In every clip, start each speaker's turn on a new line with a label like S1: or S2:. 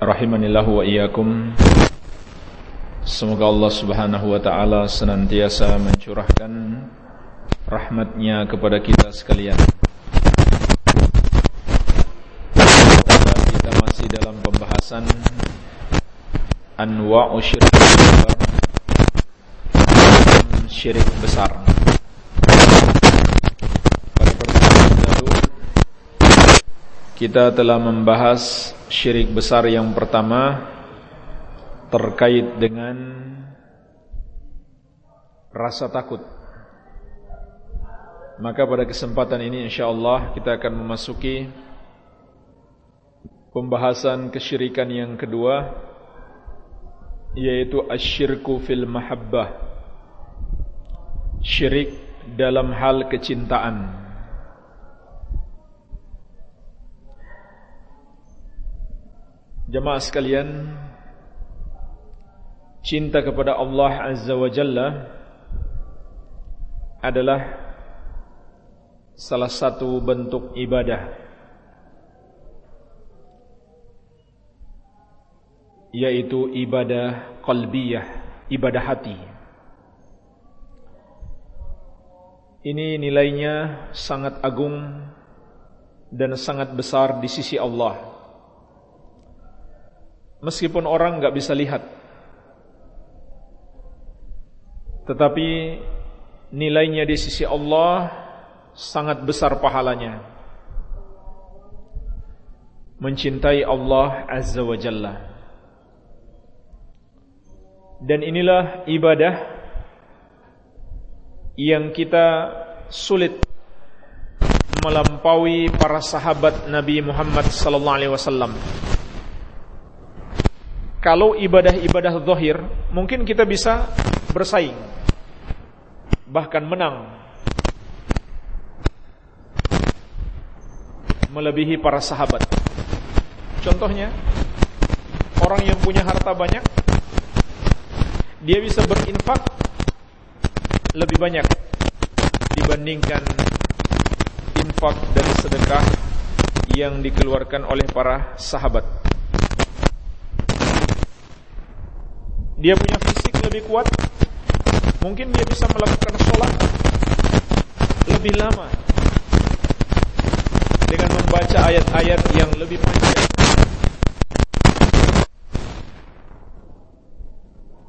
S1: Rahimanillahu wa iyyakum. Semoga Allah Subhanahu wa taala senantiasa mencurahkan rahmatnya kepada kita sekalian. Kita masih dalam pembahasan anwa'u syirik besar. Syirik besar. Pada pertemuan lalu kita telah membahas syirik besar yang pertama terkait dengan rasa takut. Maka pada kesempatan ini insyaallah kita akan memasuki pembahasan kesyirikan yang kedua yaitu asyirku fil mahabbah. Syirik dalam hal kecintaan. Jemaah sekalian Cinta kepada Allah Azza wa Jalla Adalah Salah satu bentuk ibadah. Yaitu ibadah qalbiyah Ibadah hati. Ini nilainya sangat agung Dan sangat besar di sisi Allah Meskipun orang nggak bisa lihat. Tetapi Nilainya di sisi Allah Sangat besar pahalanya. Mencintai Allah Azza wa Jalla. Dan inilah ibadah Yang kita sulit Melampaui para sahabat Nabi Muhammad sallallahu alaihi wasallam kalau ibadah-ibadah zahir mungkin kita bisa bersaing. Bahkan menang. Melebihi para sahabat. Contohnya orang yang punya harta banyak dia bisa berinfak lebih banyak dibandingkan infak dan sedekah yang dikeluarkan oleh para sahabat dia punya fisik lebih kuat, mungkin dia bisa melakukan sholat lebih lama dengan membaca ayat-ayat yang lebih panjang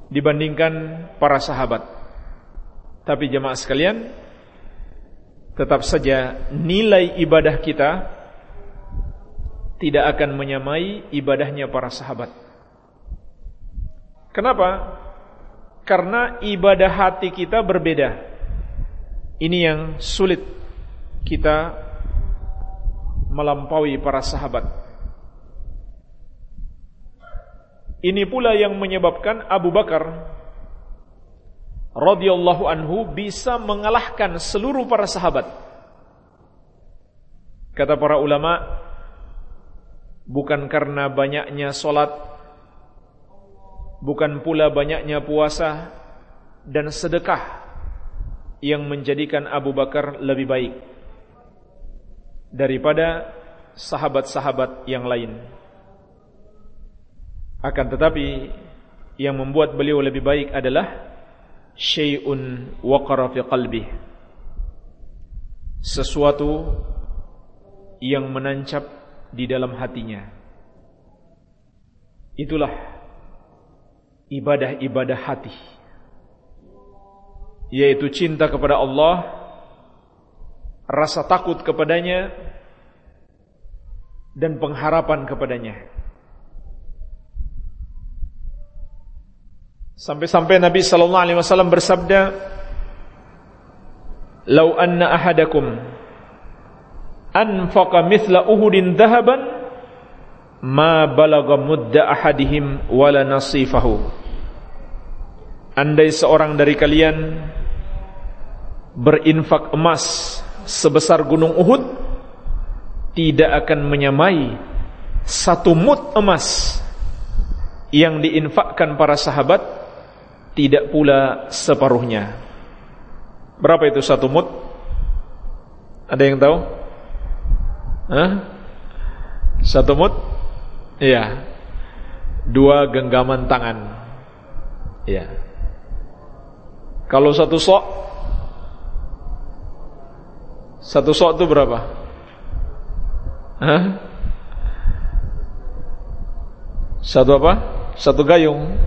S1: dibandingkan para sahabat. Tapi jemaah sekalian, tetap saja nilai ibadah kita tidak akan menyamai ibadahnya para sahabat. Kenapa? Karena ibadah hati kita berbeda. Ini yang sulit kita melampaui para sahabat. Ini pula yang menyebabkan Abu Bakar radhiyallahu anhu bisa mengalahkan seluruh para sahabat. Kata para ulama, bukan karena banyaknya solat bukan pula banyaknya puasa dan sedekah yang menjadikan Abu Bakar lebih baik daripada sahabat-sahabat yang lain. Akan tetapi yang membuat beliau lebih baik adalah syai'un waqara fi qalbi. Sesuatu yang menancap di dalam hatinya. Itulah ibadah-ibadah hati yaitu cinta kepada Allah rasa takut kepadanya dan pengharapan kepadanya. Sampai-sampai Nabi sallallahu alaihi wasallam bersabda "Lau anna ahadakum anfaqa mithla Uhudin dhahaban ma balagha mudda ahadihim wala nasifahu andai seorang dari kalian berinfak emas sebesar gunung Uhud tidak akan menyamai satu mut emas yang diinfakkan para sahabat tidak pula separuhnya berapa itu satu mut ada yang tahu Hah? satu mut Iya. Dua genggaman tangan. Iya. Kalau satu sok Satu sok itu berapa? Hah? Satu apa? Satu gayung.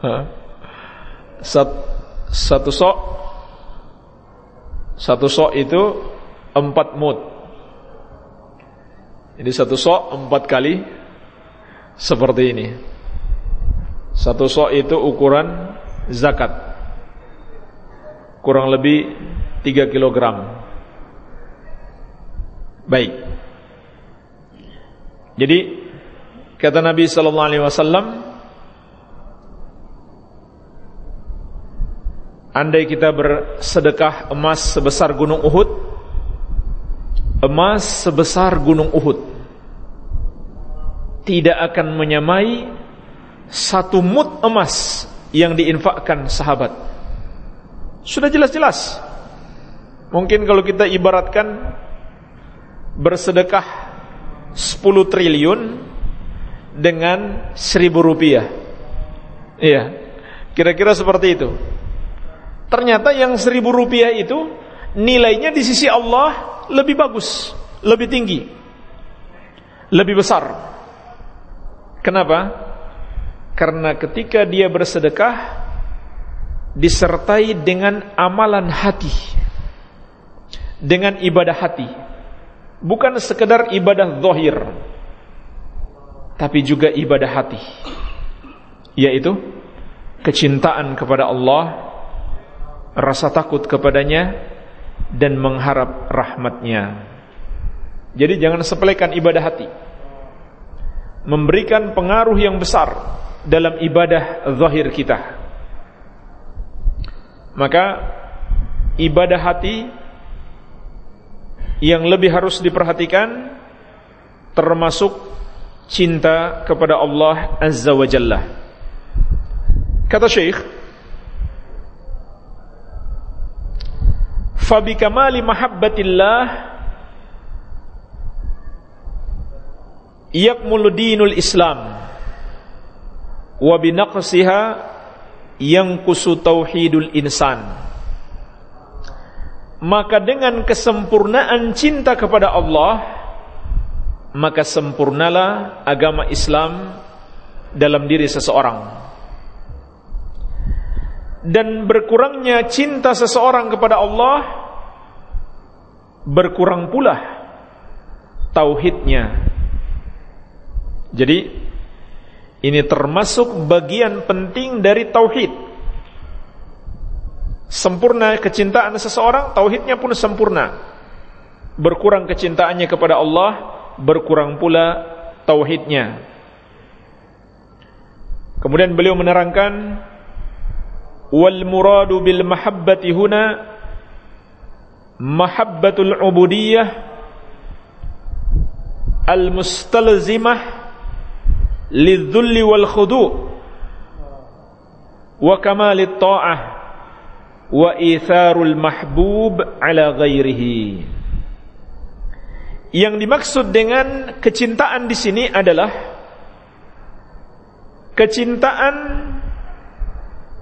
S1: Hah? Sat, satu sok Satu sok itu Empat mut Jadi satu sok empat kali seperti ini. Satu sok itu ukuran zakat. Kurang lebih 3 kg. Baik. Jadi kata Nabi sallallahu alaihi wasallam Andai kita bersedekah emas sebesar gunung Uhud Emas sebesar gunung Uhud tidak akan menyamai satu mut emas yang diinfakkan sahabat. Sudah jelas-jelas. Mungkin kalau kita ibaratkan bersedekah 10 triliun dengan 1000 rupiah. Iya. Kira-kira seperti itu. Ternyata yang 1000 rupiah itu nilainya di sisi Allah lebih bagus, lebih tinggi, lebih besar. Kenapa? Karena ketika dia bersedekah disertai dengan amalan hati. Dengan ibadah hati. Bukan sekedar ibadah zahir. Tapi juga ibadah hati. Yaitu kecintaan kepada Allah, rasa takut kepadanya dan mengharap rahmatnya. Jadi jangan sepelekan ibadah hati memberikan pengaruh yang besar dalam ibadah zahir kita. Maka ibadah hati yang lebih harus diperhatikan termasuk cinta kepada Allah Azza wa Jalla. Kata Syekh, "Fabi kamali mahabbatillah yakmulu Islam wa binaqsiha yanqusu tauhidul insan. Maka dengan kesempurnaan cinta kepada Allah maka sempurnalah agama Islam dalam diri seseorang. Dan berkurangnya cinta seseorang kepada Allah berkurang pula tauhidnya. Jadi ini termasuk bagian penting dari tauhid. Sempurna kecintaan seseorang, tauhidnya pun sempurna. Berkurang kecintaannya kepada Allah, berkurang pula tauhidnya. Kemudian beliau menerangkan wal muradu bil mahabbati huna mahabbatul ubudiyah al mustalzimah lidzulli wal khudu wa kamalit ta'ah wa itharul mahbub ala ghairihi yang dimaksud dengan kecintaan di sini adalah kecintaan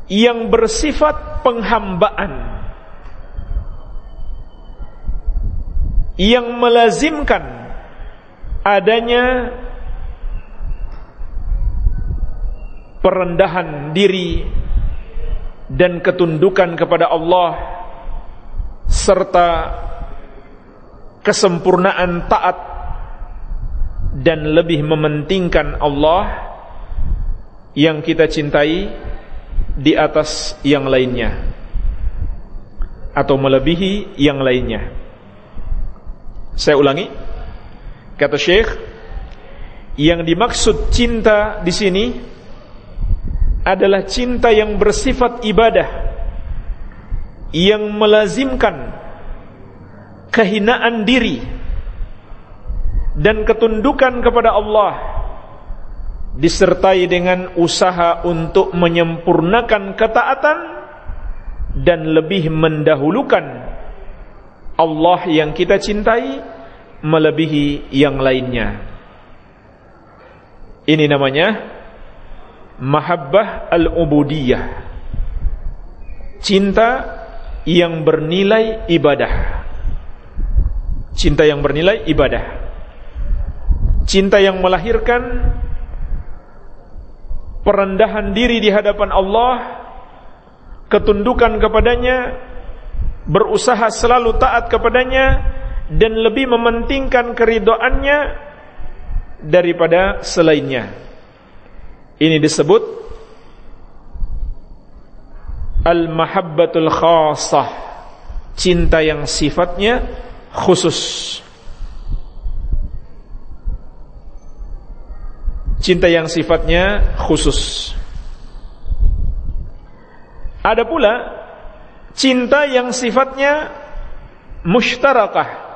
S1: yang bersifat penghambaan yang melazimkan adanya perendahan diri dan ketundukan kepada Allah serta kesempurnaan taat dan lebih mementingkan Allah yang kita cintai di atas yang lainnya atau melebihi yang lainnya. Saya ulangi. Kata Syekh, Yang dimaksud cinta di sini adalah cinta yang bersifat ibadah yang melazimkan kehinaan diri dan ketundukan kepada Allah disertai dengan usaha untuk menyempurnakan ketaatan dan lebih mendahulukan Allah yang kita cintai melebihi yang lainnya. Ini namanya mahabbah al-ubudiyah. Cinta yang bernilai ibadah. Cinta yang bernilai ibadah. Cinta yang melahirkan perendahan diri di hadapan Allah, ketundukan kepadanya, berusaha selalu taat kepadanya dan lebih mementingkan keridoannya daripada selainnya. Ini disebut al-mahabbatul khasah, cinta yang sifatnya khusus. Cinta yang sifatnya khusus. Ada pula cinta yang sifatnya mushtarakah.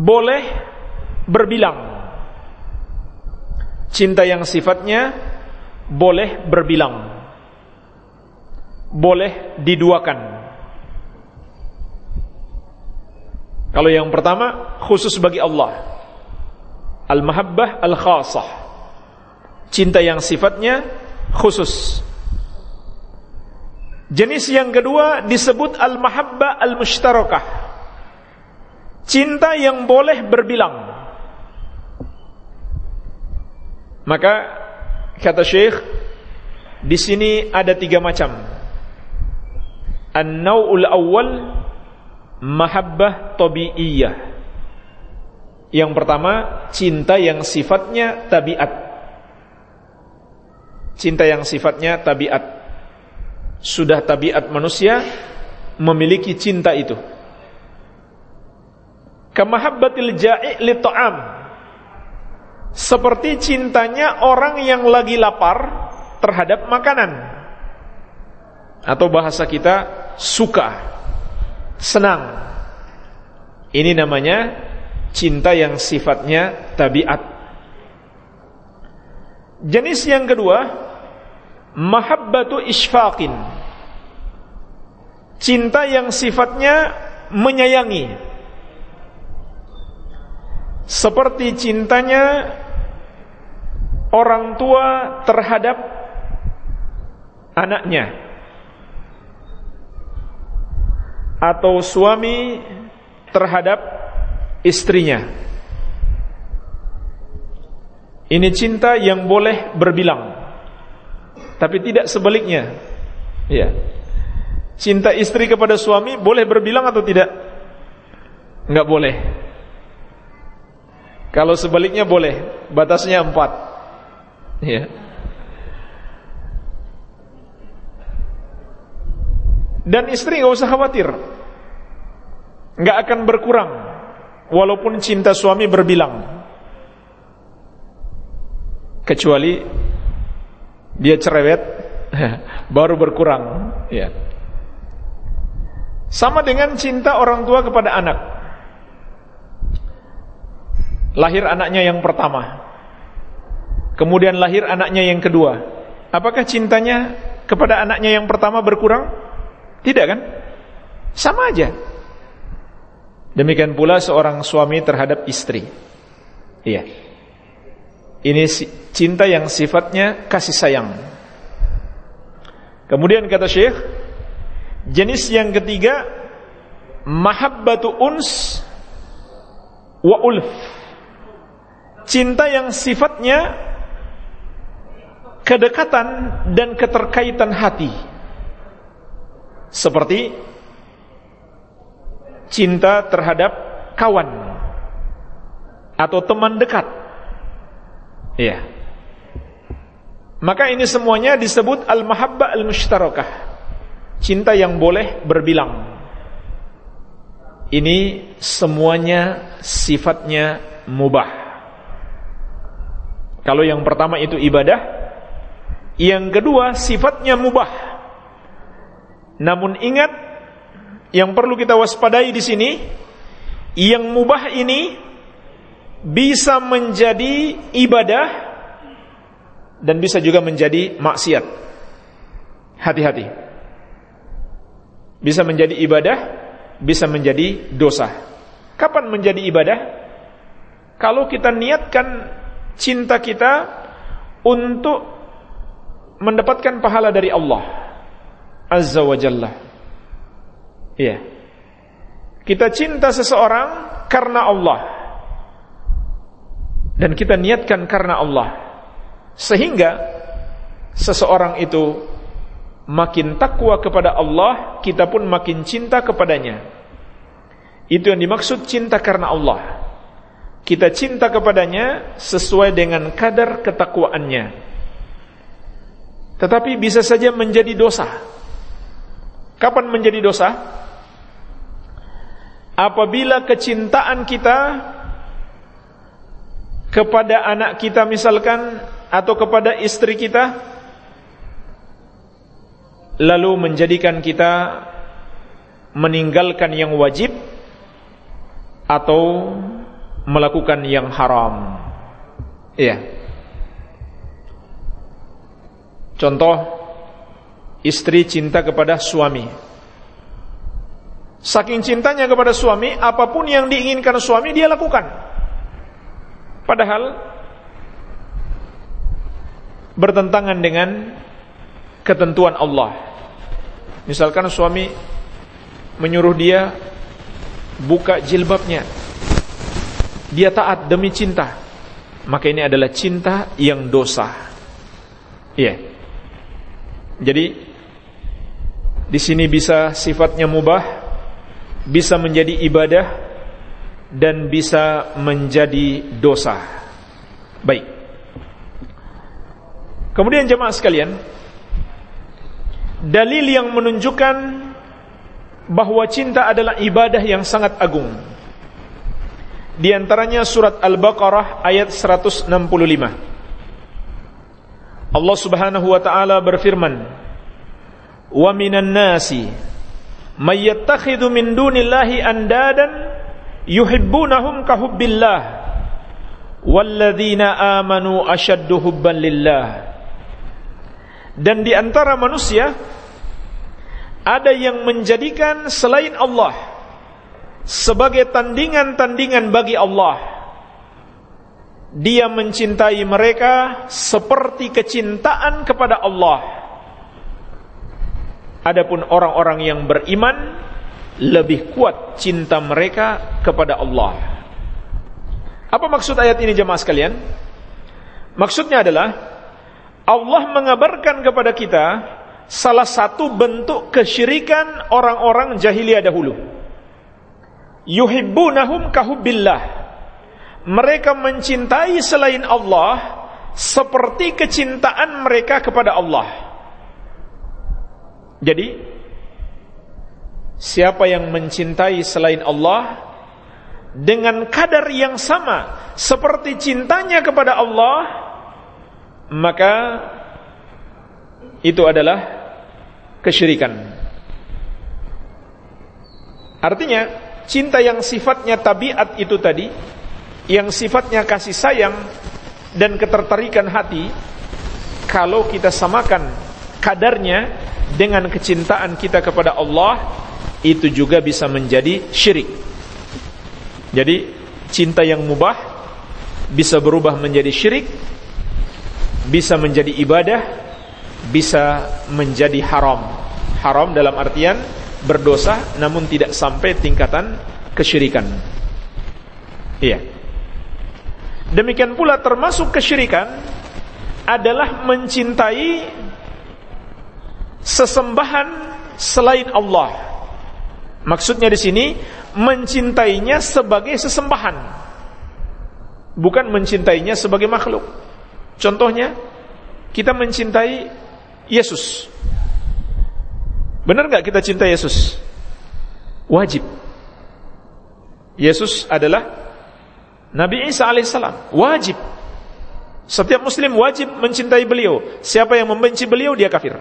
S1: Boleh berbilang. Cinta yang sifatnya boleh berbilang. Boleh diduakan. Kalau yang pertama khusus bagi Allah. Al-mahabbah al-khasah. Cinta yang sifatnya khusus. Jenis yang kedua disebut al-mahabbah al-mushtarakah. Cinta yang boleh berbilang. Maka kata Syekh di sini ada tiga macam. An-naw'ul awal mahabbah tabi'iyah. Yang pertama, cinta yang sifatnya tabiat. Cinta yang sifatnya tabiat sudah tabiat manusia memiliki cinta itu. Kemahabbatil ja'i li ta'am. Seperti cintanya orang yang lagi lapar terhadap makanan. Atau bahasa kita suka, senang. Ini namanya cinta yang sifatnya tabiat. Jenis yang kedua mahabbatu isfaqin cinta yang sifatnya menyayangi seperti cintanya orang tua terhadap anaknya atau suami terhadap istrinya ini cinta yang boleh berbilang tapi tidak sebaliknya. Ya. Cinta istri kepada suami boleh berbilang atau tidak? Enggak boleh. Kalau sebaliknya boleh, batasnya empat. Ya. Dan istri nggak usah khawatir, nggak akan berkurang, walaupun cinta suami berbilang, kecuali dia cerewet baru berkurang. Ya sama dengan cinta orang tua kepada anak lahir anaknya yang pertama. Kemudian lahir anaknya yang kedua. Apakah cintanya kepada anaknya yang pertama berkurang? Tidak kan? Sama aja. Demikian pula seorang suami terhadap istri. Iya. Ini cinta yang sifatnya kasih sayang. Kemudian kata Syekh, jenis yang ketiga mahabbatu uns wa ulf. Cinta yang sifatnya kedekatan dan keterkaitan hati. Seperti cinta terhadap kawan atau teman dekat Iya. Maka ini semuanya disebut al-mahabbah al-mushtarakah. Cinta yang boleh berbilang. Ini semuanya sifatnya mubah. Kalau yang pertama itu ibadah, yang kedua sifatnya mubah. Namun ingat yang perlu kita waspadai di sini, yang mubah ini bisa menjadi ibadah dan bisa juga menjadi maksiat. Hati-hati. Bisa menjadi ibadah, bisa menjadi dosa. Kapan menjadi ibadah? Kalau kita niatkan cinta kita untuk mendapatkan pahala dari Allah Azza wa Jalla. Iya. Kita cinta seseorang karena Allah. Dan kita niatkan karena Allah. Sehingga seseorang itu makin takwa kepada Allah, kita pun makin cinta kepadanya. Itu yang dimaksud cinta karena Allah. Kita cinta kepadanya sesuai dengan kadar ketakwaannya. Tetapi bisa saja menjadi dosa. Kapan menjadi dosa? Apabila kecintaan kita kepada anak kita misalkan atau kepada istri kita lalu menjadikan kita meninggalkan yang wajib atau melakukan yang haram. Iya. Contoh istri cinta kepada suami. Saking cintanya kepada suami, apa pun yang diinginkan suami dia lakukan. Padahal bertentangan dengan ketentuan Allah. Misalkan suami menyuruh dia buka jilbabnya. Dia taat demi cinta. Maka ini adalah cinta yang dosa. Iya. Jadi di sini bisa sifatnya mubah, bisa menjadi ibadah dan bisa menjadi dosa. Baik. Kemudian jemaah sekalian, dalil yang menunjukkan bahwa cinta adalah ibadah yang sangat agung. Di antaranya surat Al-Baqarah ayat 165. Allah Subhanahu wa taala berfirman, "Wa minan nasi may yattakhidhu min dunillahi andadan yuhibbunahum ka hubbillah walladzina amanu ashaddu hubban lillah." Dan di antara manusia ada yang menjadikan selain Allah sebagai tandingan-tandingan bagi Allah. Dia mencintai mereka seperti kecintaan kepada Allah. Adapun orang-orang yang beriman lebih kuat cinta mereka kepada Allah. Apa maksud ayat ini jemaah sekalian? Maksudnya adalah Allah mengabarkan kepada kita salah satu bentuk kesyirikan orang-orang jahiliyah dahulu. Yuhibbunahum kahubbillah. Mereka mencintai selain Allah seperti kecintaan mereka kepada Allah. Jadi siapa yang mencintai selain Allah dengan kadar yang sama seperti cintanya kepada Allah, maka itu adalah kesyirikan. Artinya, cinta yang sifatnya tabiat itu tadi, yang sifatnya kasih sayang dan ketertarikan hati, kalau kita samakan kadarnya dengan kecintaan kita kepada Allah, itu juga bisa menjadi syirik. Jadi, cinta yang mubah bisa berubah menjadi syirik bisa menjadi ibadah, bisa menjadi haram. Haram dalam artian berdosa namun tidak sampai tingkatan kesyirikan. Iya. Demikian pula termasuk kesyirikan adalah mencintai sesembahan selain Allah. Maksudnya di sini mencintainya sebagai sesembahan. Bukan mencintainya sebagai makhluk. Contohnya, kita mencintai Yesus. Benar nggak kita cinta Yesus? Wajib. Yesus adalah Nabi Isa alaihissalam. Wajib. Setiap muslim wajib mencintai beliau. Siapa yang membenci beliau dia kafir.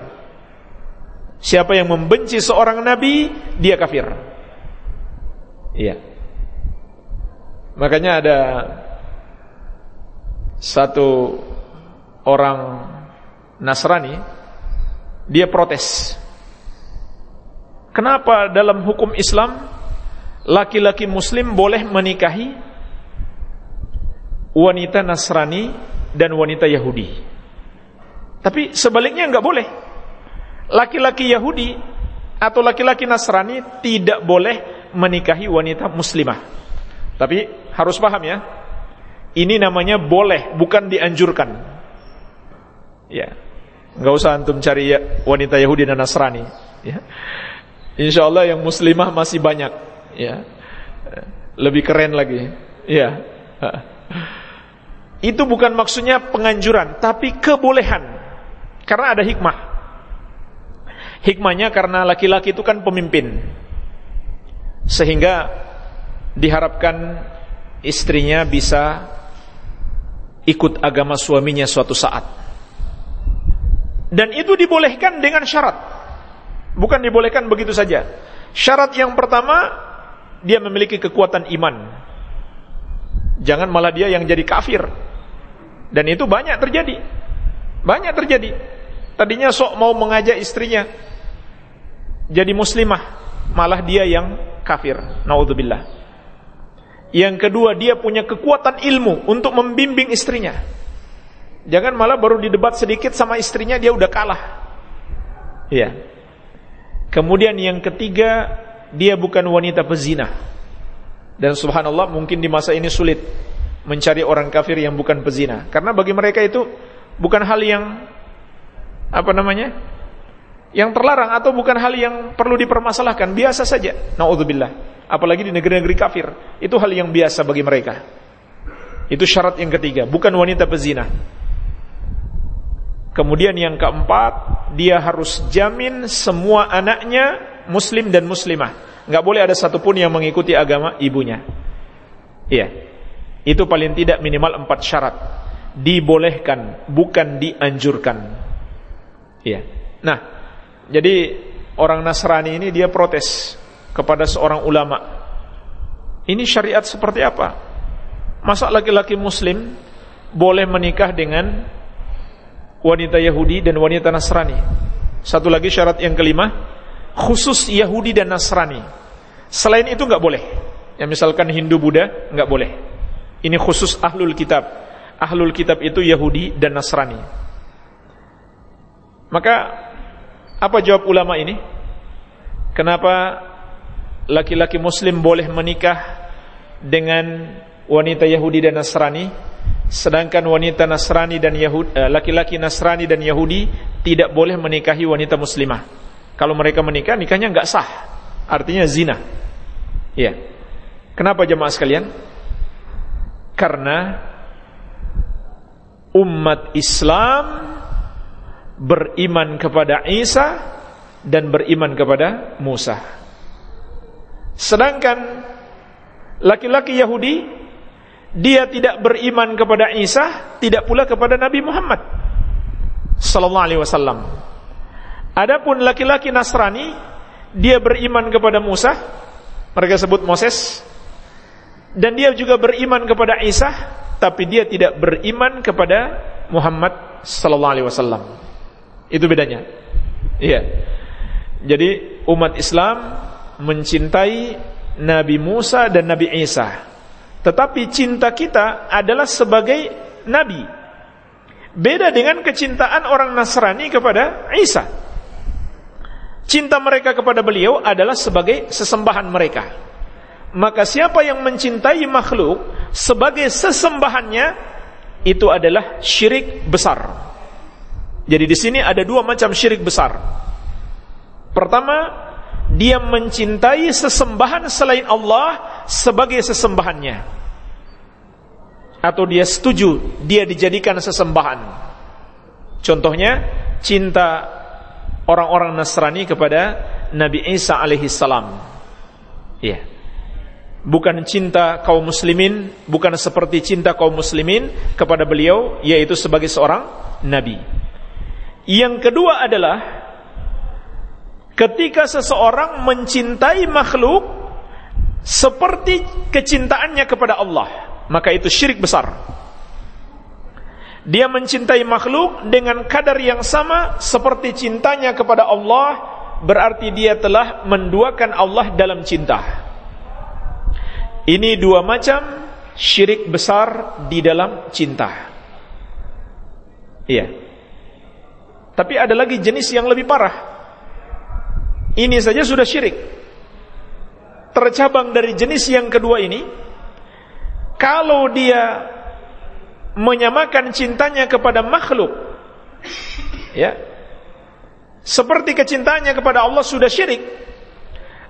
S1: Siapa yang membenci seorang nabi dia kafir. Iya. Makanya ada satu orang Nasrani dia protes kenapa dalam hukum Islam laki-laki muslim boleh menikahi wanita Nasrani dan wanita Yahudi. Tapi sebaliknya enggak boleh. Laki-laki Yahudi atau laki-laki Nasrani tidak boleh menikahi wanita muslimah. Tapi harus paham ya. Ini namanya boleh, bukan dianjurkan. Ya. Enggak usah antum cari ya, wanita Yahudi dan Nasrani, ya. Insyaallah yang muslimah masih banyak, ya. Lebih keren lagi. Ya. Itu bukan maksudnya penganjuran, tapi kebolehan. Karena ada hikmah. Hikmahnya karena laki-laki itu kan pemimpin. Sehingga diharapkan istrinya bisa ikut agama suaminya suatu saat. Dan itu dibolehkan dengan syarat. Bukan dibolehkan begitu saja. Syarat yang pertama, dia memiliki kekuatan iman. Jangan malah dia yang jadi kafir dan itu banyak terjadi. Banyak terjadi. Tadinya sok mau mengajak istrinya jadi muslimah, malah dia yang kafir. Nauzubillah. Yang kedua, dia punya kekuatan ilmu untuk membimbing istrinya. Jangan malah baru didebat sedikit sama istrinya dia udah kalah. Iya. Kemudian yang ketiga, dia bukan wanita pezina. Dan subhanallah mungkin di masa ini sulit mencari orang kafir yang bukan pezina. Karena bagi mereka itu bukan hal yang apa namanya yang terlarang atau bukan hal yang perlu dipermasalahkan. Biasa saja. Naudzubillah. Apalagi di negeri-negeri kafir. Itu hal yang biasa bagi mereka. Itu syarat yang ketiga. Bukan wanita pezina kemudian yang keempat dia harus jamin semua anaknya muslim dan muslimah nggak boleh ada satupun yang mengikuti agama ibunya iya itu paling tidak minimal empat syarat. Dibolehkan, bukan dianjurkan. Iya. Nah, jadi orang Nasrani ini dia protes kepada seorang ulama. Ini syariat seperti apa? Masa laki-laki muslim boleh menikah dengan wanita Yahudi dan wanita Nasrani? Satu lagi syarat yang kelima, khusus Yahudi dan Nasrani. Selain itu nggak boleh. Ya misalkan Hindu Buddha nggak boleh. Ini khusus ahlul kitab. Ahlul kitab itu Yahudi dan Nasrani. Maka apa jawab ulama ini? Kenapa laki-laki muslim boleh menikah dengan wanita Yahudi dan Nasrani sedangkan wanita Nasrani dan Yahudi eh, laki-laki Nasrani dan Yahudi tidak boleh menikahi wanita muslimah. Kalau mereka menikah nikahnya enggak sah. Artinya zina. Iya. Kenapa jemaah sekalian? Karena umat Islam beriman kepada Isa dan beriman kepada Musa. Sedangkan laki-laki Yahudi dia tidak beriman kepada Isa, tidak pula kepada Nabi Muhammad sallallahu alaihi wasallam. Adapun laki-laki Nasrani dia beriman kepada Musa, mereka sebut Moses, dan dia juga beriman kepada Isa tapi dia tidak beriman kepada Muhammad sallallahu alaihi wasallam. Itu bedanya. Iya. Jadi umat Islam mencintai Nabi Musa dan Nabi Isa. Tetapi cinta kita adalah sebagai nabi. Beda dengan kecintaan orang Nasrani kepada Isa. Cinta mereka kepada beliau adalah sebagai sesembahan mereka maka siapa yang mencintai makhluk sebagai sesembahannya itu adalah syirik besar. Jadi di sini ada dua macam syirik besar. Pertama, dia mencintai sesembahan selain Allah sebagai sesembahannya. Atau dia setuju dia dijadikan sesembahan. Contohnya cinta orang-orang Nasrani kepada Nabi Isa alaihi salam. Iya. bukan cinta kaum muslimin, bukan seperti cinta kaum muslimin kepada beliau yaitu sebagai seorang nabi. Yang kedua adalah ketika seseorang mencintai makhluk seperti kecintaannya kepada Allah, maka itu syirik besar. Dia mencintai makhluk dengan kadar yang sama seperti cintanya kepada Allah, berarti dia telah menduakan Allah dalam cinta. Ini dua macam syirik besar di dalam cinta. Iya. Tapi ada lagi jenis yang lebih parah. Ini saja sudah syirik. Tercabang dari jenis yang kedua ini, kalau dia menyamakan cintanya kepada makhluk, ya, seperti kecintanya kepada Allah sudah syirik.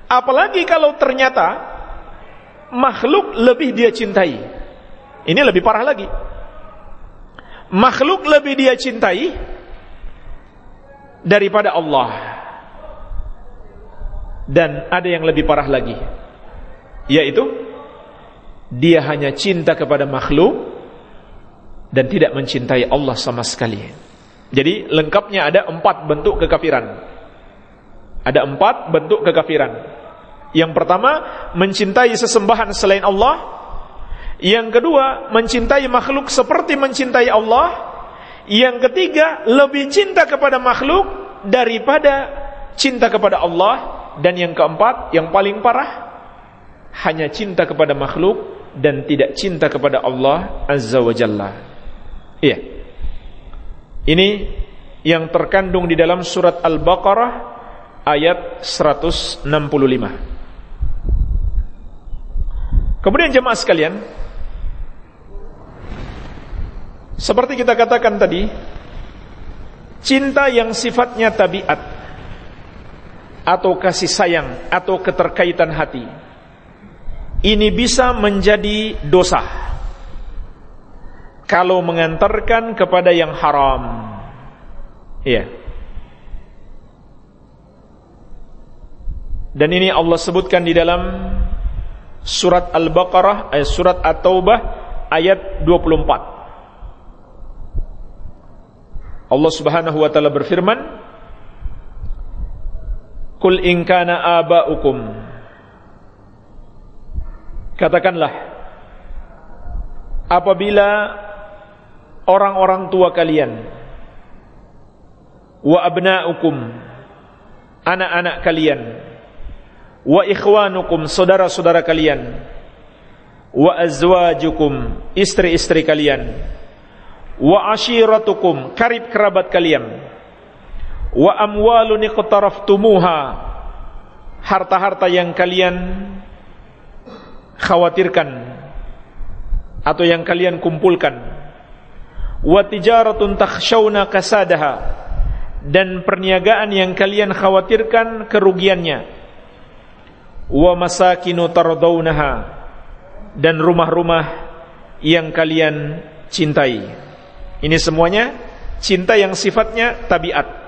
S1: Apalagi kalau ternyata makhluk lebih dia cintai. Ini lebih parah lagi. Makhluk lebih dia cintai daripada Allah. Dan ada yang lebih parah lagi. Yaitu dia hanya cinta kepada makhluk dan tidak mencintai Allah sama sekali. Jadi lengkapnya ada empat bentuk kekafiran. Ada empat bentuk kekafiran. Yang pertama, mencintai sesembahan selain Allah. Yang kedua, mencintai makhluk seperti mencintai Allah. Yang ketiga, lebih cinta kepada makhluk daripada cinta kepada Allah. Dan yang keempat, yang paling parah, hanya cinta kepada makhluk dan tidak cinta kepada Allah Azza wa Jalla. Iya. Ini yang terkandung di dalam surat Al-Baqarah ayat 165. Kemudian jemaah sekalian, seperti kita katakan tadi, cinta yang sifatnya tabiat atau kasih sayang atau keterkaitan hati ini bisa menjadi dosa kalau mengantarkan kepada yang haram. Iya. Dan ini Allah sebutkan di dalam surat Al-Baqarah eh, surat At-Taubah ayat 24. Allah Subhanahu wa taala berfirman, "Qul in kana aba'ukum" Katakanlah apabila orang-orang tua kalian wa abna'ukum anak-anak kalian wa ikhwanukum saudara-saudara kalian wa azwajukum istri-istri kalian wa ashiratukum karib kerabat kalian wa amwalun iqtaraftumuha. Harta-harta yang kalian khawatirkan atau yang kalian kumpulkan. Wa tijaratun takhshawna kasadaha. Dan perniagaan yang kalian khawatirkan kerugiannya. Wa masakinu tardawnaha. Dan rumah-rumah yang kalian cintai. Ini semuanya cinta yang sifatnya tabiat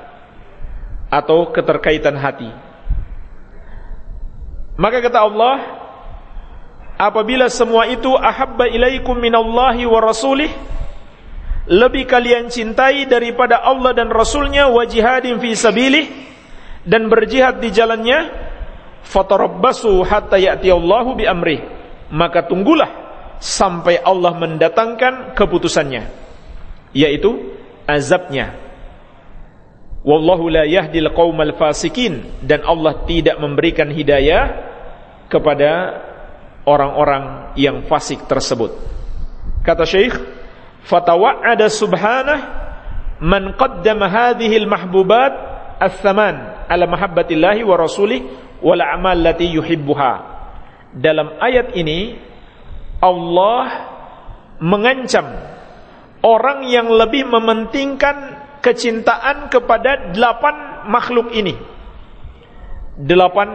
S1: atau keterkaitan hati. Maka kata Allah, apabila semua itu ahabba ilaikum minallahi wa rasulih lebih kalian cintai daripada Allah dan Rasulnya wa jihadin fi sabilih dan berjihad di jalannya fatarabbasu hatta ya'tiyallahu bi amri maka tunggulah sampai Allah mendatangkan keputusannya yaitu azabnya wallahu la yahdil qaumal fasikin dan Allah tidak memberikan hidayah kepada orang-orang yang fasik tersebut kata Syekh fatawa'ada subhanah man qaddama hadhihi al-mahbubat ats-tsaman ala mahabbatillahi wa rasulih wal amal lati yuhibbuha. Dalam ayat ini Allah mengancam orang yang lebih mementingkan kecintaan kepada delapan makhluk ini. Delapan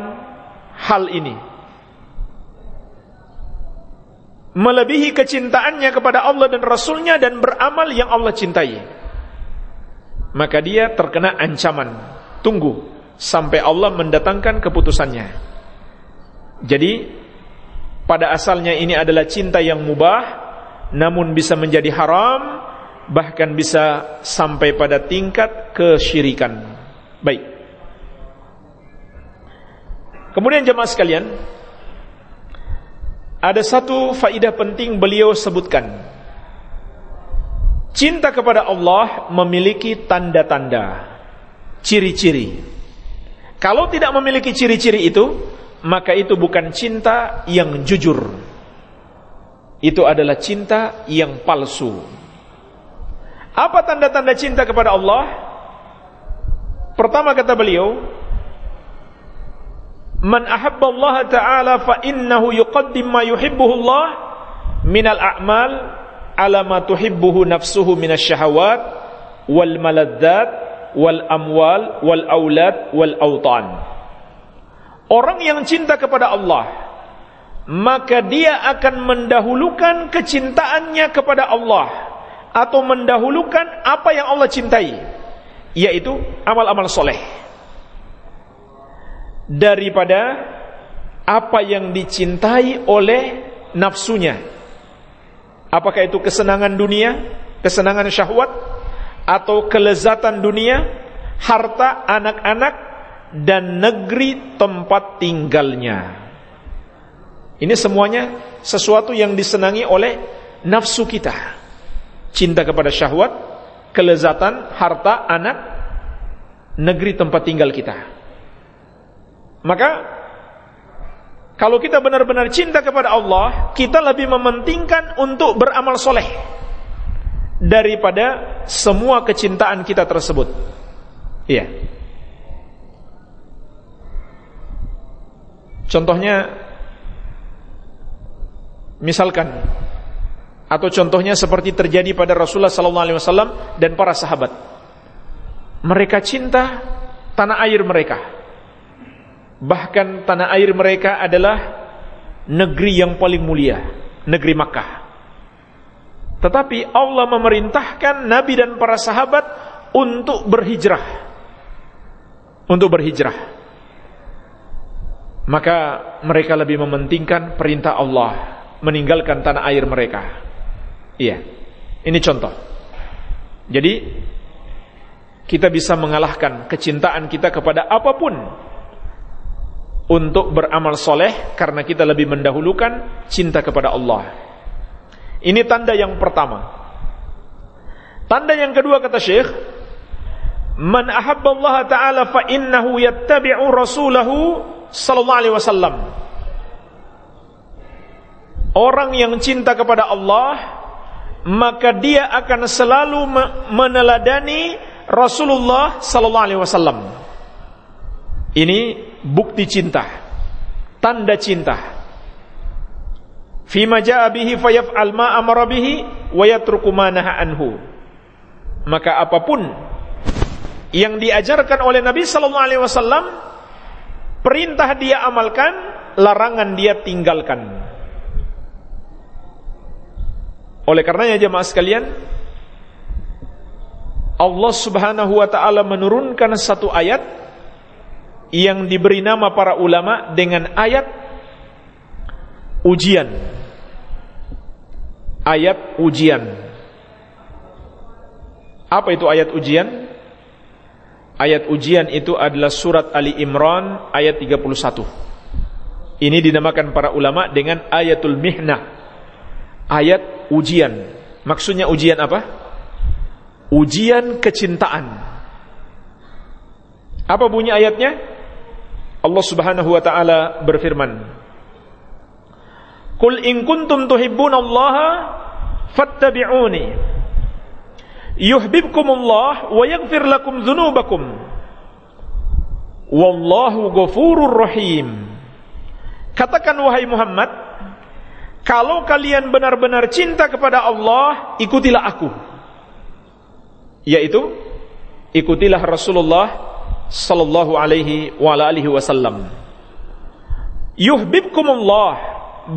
S1: hal ini. Melebihi kecintaannya kepada Allah dan Rasulnya dan beramal yang Allah cintai. Maka dia terkena ancaman. Tunggu sampai Allah mendatangkan keputusannya. Jadi pada asalnya ini adalah cinta yang mubah namun bisa menjadi haram bahkan bisa sampai pada tingkat kesyirikan. Baik. Kemudian jemaah sekalian, ada satu faidah penting beliau sebutkan. Cinta kepada Allah memiliki tanda-tanda, ciri-ciri. Kalau tidak memiliki ciri-ciri itu, maka itu bukan cinta yang jujur. Itu adalah cinta yang palsu. Apa tanda-tanda cinta kepada Allah? Pertama kata beliau, Man ahabba Allah Ta'ala fa innahu yuqaddim ma yuhibbuhu Allah minal a'mal ala ma tuhibbuhu nafsuhu minasyahawat wal maladzat wal amwal wal aulad wal autan. Orang yang cinta kepada Allah maka dia akan mendahulukan kecintaannya kepada Allah atau mendahulukan apa yang Allah cintai yaitu amal-amal soleh. Daripada apa yang dicintai oleh nafsunya. Apakah itu kesenangan dunia kesenangan syahwat atau kelezatan dunia harta anak-anak dan negeri tempat tinggalnya. Ini semuanya sesuatu yang disenangi oleh nafsu kita cinta kepada syahwat, kelezatan, harta, anak, negeri tempat tinggal kita. Maka kalau kita benar-benar cinta kepada Allah, kita lebih mementingkan untuk beramal soleh daripada semua kecintaan kita tersebut. Iya. Contohnya, misalkan atau contohnya seperti terjadi pada Rasulullah sallallahu alaihi wasallam dan para sahabat. Mereka cinta tanah air mereka. Bahkan tanah air mereka adalah negeri yang paling mulia, negeri Makkah. Tetapi Allah memerintahkan Nabi dan para sahabat untuk berhijrah. Untuk berhijrah. Maka mereka lebih mementingkan perintah Allah meninggalkan tanah air mereka. Iya. Ini contoh. Jadi kita bisa mengalahkan kecintaan kita kepada apa pun untuk beramal soleh karena kita lebih mendahulukan cinta kepada Allah. Ini tanda yang pertama. Tanda yang kedua kata Syekh, Man ahabba Allah Ta'ala fa innahu yattabi'u rasulahu sallallahu alaihi wasallam. Orang yang cinta kepada Allah maka dia akan selalu meneladani Rasulullah sallallahu alaihi wasallam. Ini bukti cinta, tanda cinta. Fima jaa bihi fayaf'al ma amara bihi wa yatruku ma anhu. Maka apa pun yang diajarkan oleh Nabi sallallahu alaihi wasallam perintah dia amalkan, larangan dia tinggalkan. Oleh karenanya jemaah sekalian, Allah Subhanahu wa taala menurunkan satu ayat yang diberi nama para ulama dengan ayat ujian. Ayat ujian. Apa itu ayat ujian? Ayat ujian itu adalah surat Ali Imran ayat 31. Ini dinamakan para ulama dengan ayatul mihnah. Ayat ujian. Maksudnya ujian apa? Ujian kecintaan. Apa bunyi ayatnya? Allah Subhanahu wa taala berfirman, "Qul in kuntum tuhibbunallaha fattabi'uni yuhibbukumullah wa yaghfir lakum dzunubakum wallahu ghafurur rahim." Katakan wahai Muhammad, kalau kalian benar-benar cinta kepada Allah, ikutilah aku. Yaitu ikutilah Rasulullah sallallahu alaihi wa alihi wasallam. Yuhibbukumullah,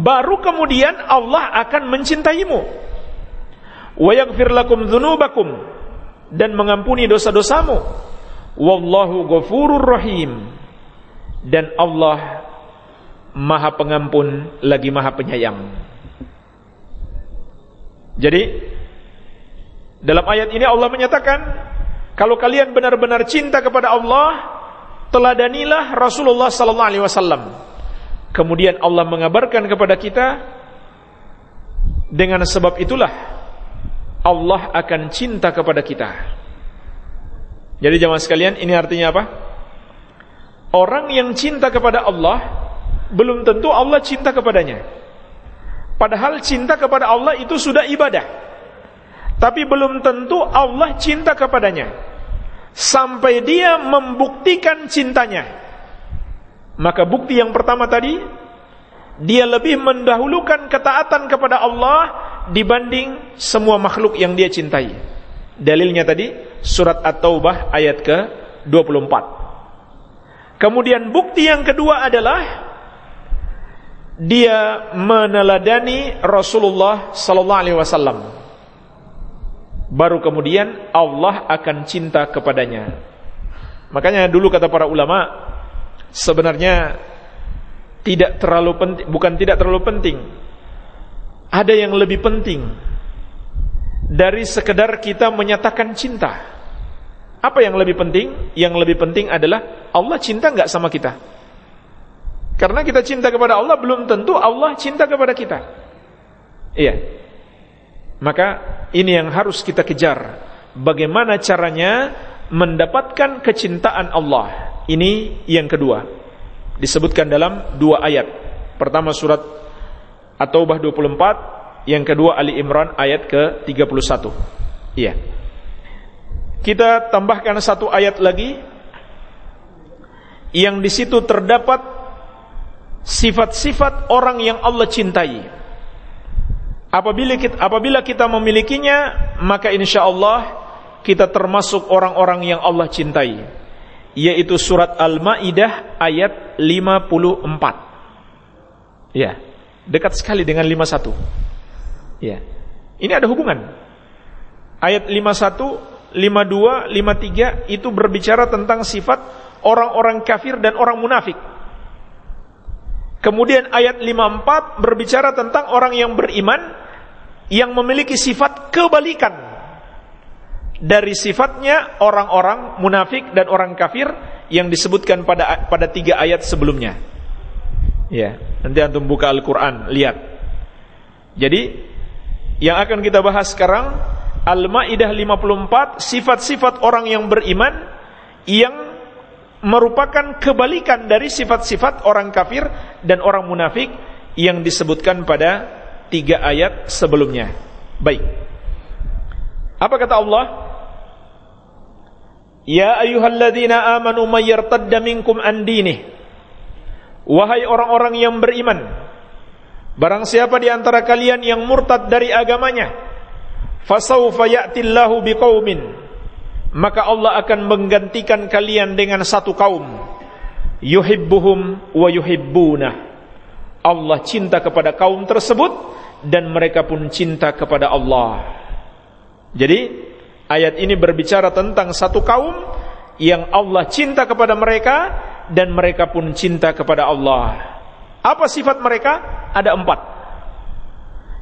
S1: baru kemudian Allah akan mencintaimu. Wa yaghfir lakum dzunubakum dan mengampuni dosa-dosamu. Wallahu ghafurur rahim. Dan Allah Maha Pengampun lagi Maha Penyayang. Jadi dalam ayat ini Allah menyatakan kalau kalian benar-benar cinta kepada Allah, teladanilah Rasulullah sallallahu alaihi wasallam. Kemudian Allah mengabarkan kepada kita dengan sebab itulah Allah akan cinta kepada kita. Jadi jemaah sekalian, ini artinya apa? Orang yang cinta kepada Allah belum tentu Allah cinta kepadanya. Padahal cinta kepada Allah itu sudah ibadah. Tapi belum tentu Allah cinta kepadanya. Sampai dia membuktikan cintanya. Maka bukti yang pertama tadi, dia lebih mendahulukan ketaatan kepada Allah dibanding semua makhluk yang dia cintai. Dalilnya tadi surat At-Taubah ayat ke-24. Kemudian bukti yang kedua adalah dia meneladani Rasulullah sallallahu alaihi wasallam. Baru kemudian Allah akan cinta kepadanya. Makanya dulu kata para ulama sebenarnya tidak terlalu penting bukan tidak terlalu penting. Ada yang lebih penting dari sekedar kita menyatakan cinta. Apa yang lebih penting? Yang lebih penting adalah Allah cinta enggak sama kita? Karena kita cinta kepada Allah belum tentu Allah cinta kepada kita. Iya. Maka ini yang harus kita kejar. Bagaimana caranya mendapatkan kecintaan Allah. Ini yang kedua. Disebutkan dalam dua ayat. Pertama surat At-Taubah 24, yang kedua Ali Imran ayat ke-31. Iya. Kita tambahkan satu ayat lagi yang di situ terdapat sifat-sifat orang yang Allah cintai. Apabila kita, apabila kita memilikinya, maka insya Allah kita termasuk orang-orang yang Allah cintai. Yaitu surat Al-Ma'idah ayat 54. Ya, dekat sekali dengan 51. Ya. Ini ada hubungan. Ayat 51, 52, 53 itu berbicara tentang sifat orang-orang kafir dan orang munafik. Kemudian ayat 54 berbicara tentang orang yang beriman yang memiliki sifat kebalikan dari sifatnya orang-orang munafik dan orang kafir yang disebutkan pada pada tiga ayat sebelumnya. Ya, nanti antum buka Al-Qur'an, lihat. Jadi yang akan kita bahas sekarang Al-Maidah 54 sifat-sifat orang yang beriman yang merupakan kebalikan dari sifat-sifat orang kafir dan orang munafik yang disebutkan pada tiga ayat sebelumnya. Baik. Apa kata Allah? Ya ayyuhalladzina amanu may yartadda minkum an dinih. Wahai orang-orang yang beriman, barang siapa di antara kalian yang murtad dari agamanya, fasawfa ya'tillahu biqaumin maka Allah akan menggantikan kalian dengan satu kaum. Yuhibbuhum wa yuhibbuna Allah cinta kepada kaum tersebut dan mereka pun cinta kepada Allah. Jadi ayat ini berbicara tentang satu kaum yang Allah cinta kepada mereka dan mereka pun cinta kepada Allah. Apa sifat mereka? Ada empat.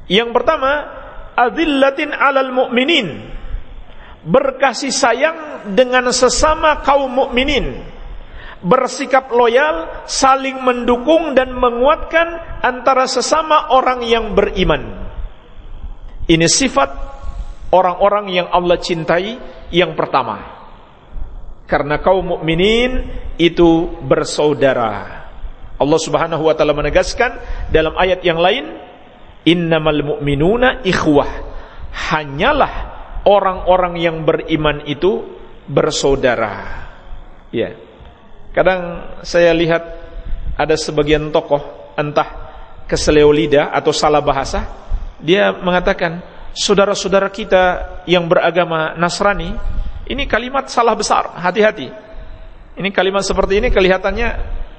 S1: Yang pertama azillatin alal mu'minin berkasih sayang dengan sesama kaum mukminin, bersikap loyal, saling mendukung dan menguatkan antara sesama orang yang beriman. Ini sifat orang-orang yang Allah cintai yang pertama. Karena kaum mukminin itu bersaudara. Allah Subhanahu wa taala menegaskan dalam ayat yang lain, "Innamal mu'minuna ikhwah." Hanyalah orang-orang yang beriman itu bersaudara. Ya. Kadang saya lihat ada sebagian tokoh entah keseleo lidah atau salah bahasa, dia mengatakan, "Saudara-saudara kita yang beragama Nasrani, ini kalimat salah besar, hati-hati." Ini kalimat seperti ini kelihatannya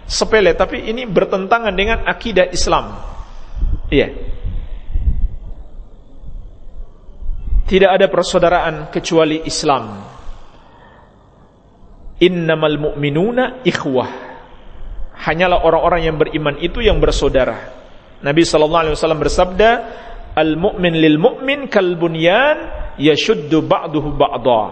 S1: sepele, tapi ini bertentangan dengan akidah Islam. Iya. Tidak ada persaudaraan kecuali Islam. Innamal mu'minuna ikhwah. Hanyalah orang-orang yang beriman itu yang bersaudara. Nabi sallallahu alaihi wasallam bersabda, "Al-mu'min lil mu'min kal bunyan yashuddu ba'duhu ba'dha."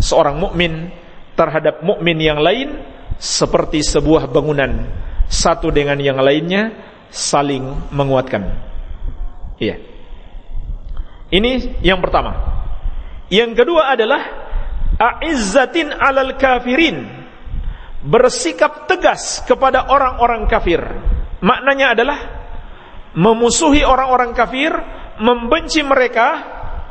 S1: Seorang mukmin terhadap mukmin yang lain seperti sebuah bangunan, satu dengan yang lainnya saling menguatkan. Iya. Ini yang pertama. Yang kedua adalah a'izzatin 'alal kafirin bersikap tegas kepada orang-orang kafir. Maknanya adalah memusuhi orang-orang kafir, membenci mereka,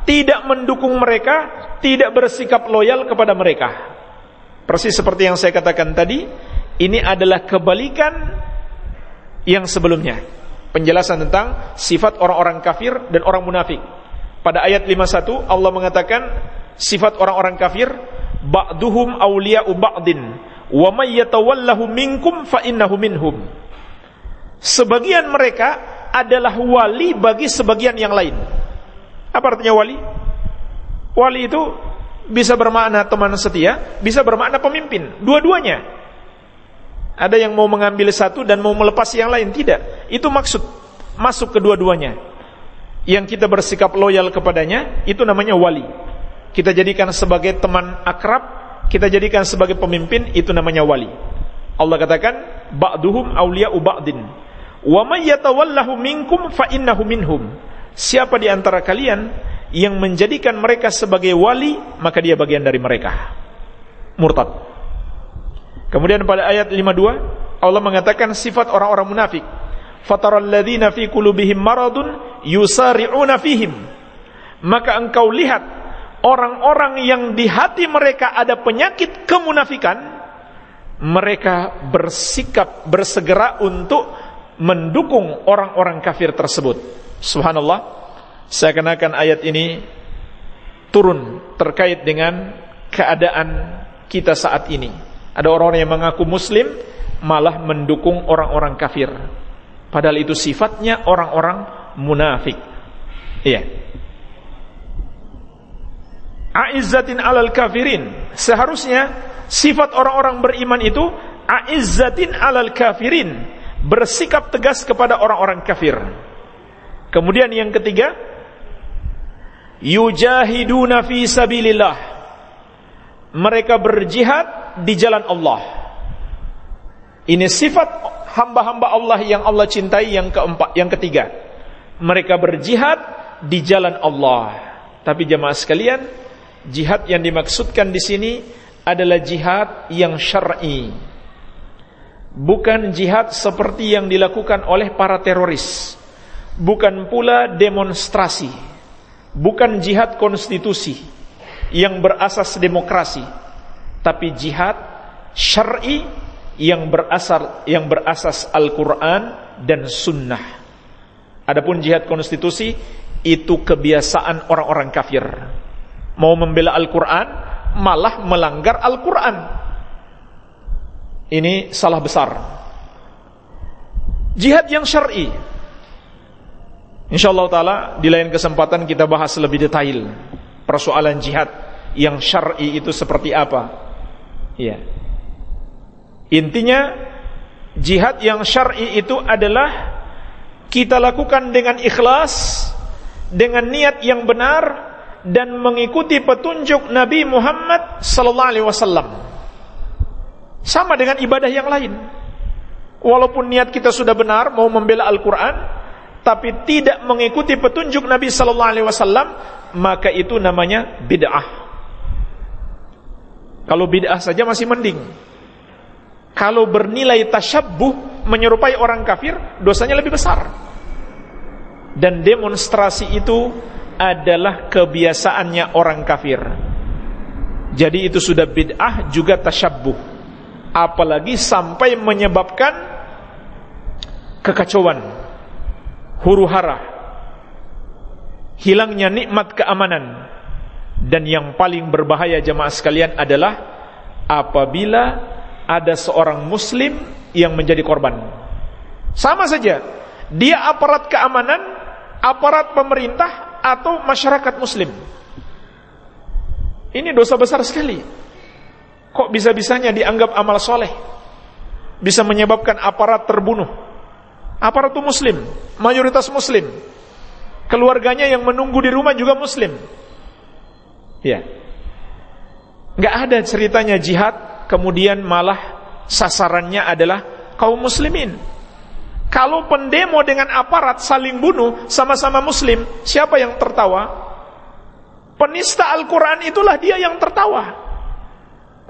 S1: tidak mendukung mereka, tidak bersikap loyal kepada mereka. Persis seperti yang saya katakan tadi, ini adalah kebalikan yang sebelumnya. Penjelasan tentang sifat orang-orang kafir dan orang munafik. Pada ayat 51 Allah mengatakan sifat orang-orang kafir ba'duhum awliya'u ba'din wa may yatawallahu minkum fa innahu minhum. Sebagian mereka adalah wali bagi sebagian yang lain. Apa artinya wali? Wali itu bisa bermakna teman setia bisa bermakna pemimpin dua-duanya. Ada yang mau mengambil satu dan mau melepas yang lain tidak. Itu maksud masuk kedua-duanya yang kita bersikap loyal kepadanya itu namanya wali kita jadikan sebagai teman akrab kita jadikan sebagai pemimpin itu namanya wali. Allah katakan ba'duhum awliya'u ba'din. Wa may yatawallahu minkum fa innahu minhum. Siapa di antara kalian yang menjadikan mereka sebagai wali, maka dia bagian dari mereka. Murtad. Kemudian pada ayat 52 Allah mengatakan sifat orang-orang munafik. Fataral ladzina fi qulubihim maradun yusari'una fihim. Maka engkau lihat orang-orang yang di hati mereka ada penyakit kemunafikan, mereka bersikap bersegera untuk mendukung orang-orang kafir tersebut. Subhanallah, saya kenakan ayat ini turun terkait dengan keadaan kita saat ini. Ada orang-orang yang mengaku muslim malah mendukung orang-orang kafir. Padahal itu sifatnya orang-orang munafik. Iya a'izzatin alal kafirin. Seharusnya sifat orang-orang beriman itu a'izzatin alal kafirin, bersikap tegas kepada orang-orang kafir. Kemudian yang ketiga, yujahiduna fi sabilillah. Mereka berjihad di jalan Allah. Ini sifat hamba-hamba Allah yang Allah cintai yang keempat, yang ketiga. Mereka berjihad di jalan Allah. Tapi jemaah sekalian, Jihad yang dimaksudkan di sini adalah jihad yang syar'i. Bukan jihad seperti yang dilakukan oleh para teroris. Bukan pula demonstrasi. Bukan jihad konstitusi yang berasas demokrasi, tapi jihad syar'i yang berasal yang berasas Al-Qur'an dan sunnah. Adapun jihad konstitusi itu kebiasaan orang-orang kafir. Mau membela Al-Quran malah melanggar Al-Quran. Ini salah besar. Jihad yang syar'i. Insyaallah taala di lain kesempatan kita bahas lebih detail persoalan jihad yang syar'i itu seperti apa. Ya intinya jihad yang syar'i itu adalah kita lakukan dengan ikhlas dengan niat yang benar dan mengikuti petunjuk Nabi Muhammad sallallahu alaihi wasallam. Sama dengan ibadah yang lain. Walaupun niat kita sudah benar mau membela Al-Qur'an, tapi tidak mengikuti petunjuk Nabi sallallahu alaihi wasallam, maka itu namanya bid'ah. Kalau bid'ah saja masih mending. Kalau bernilai tasyabbuh menyerupai orang kafir, dosanya lebih besar. Dan demonstrasi itu adalah kebiasaannya orang kafir. Jadi itu sudah bid'ah juga tasyabbuh. Apalagi sampai menyebabkan kekacauan, huru hara, hilangnya nikmat keamanan. Dan yang paling berbahaya jemaah sekalian adalah apabila ada seorang muslim yang menjadi korban. Sama saja, dia aparat keamanan, aparat pemerintah atau masyarakat muslim. Ini dosa besar sekali. Kok bisa-bisanya dianggap amal soleh? bisa menyebabkan aparat terbunuh. Aparat itu muslim, mayoritas muslim. Keluarganya yang menunggu di rumah juga muslim. Ya. Enggak ada ceritanya jihad kemudian malah sasarannya adalah kaum muslimin. Kalau pendemo dengan aparat saling bunuh sama-sama muslim, siapa yang tertawa? Penista Al-Quran itulah dia yang tertawa.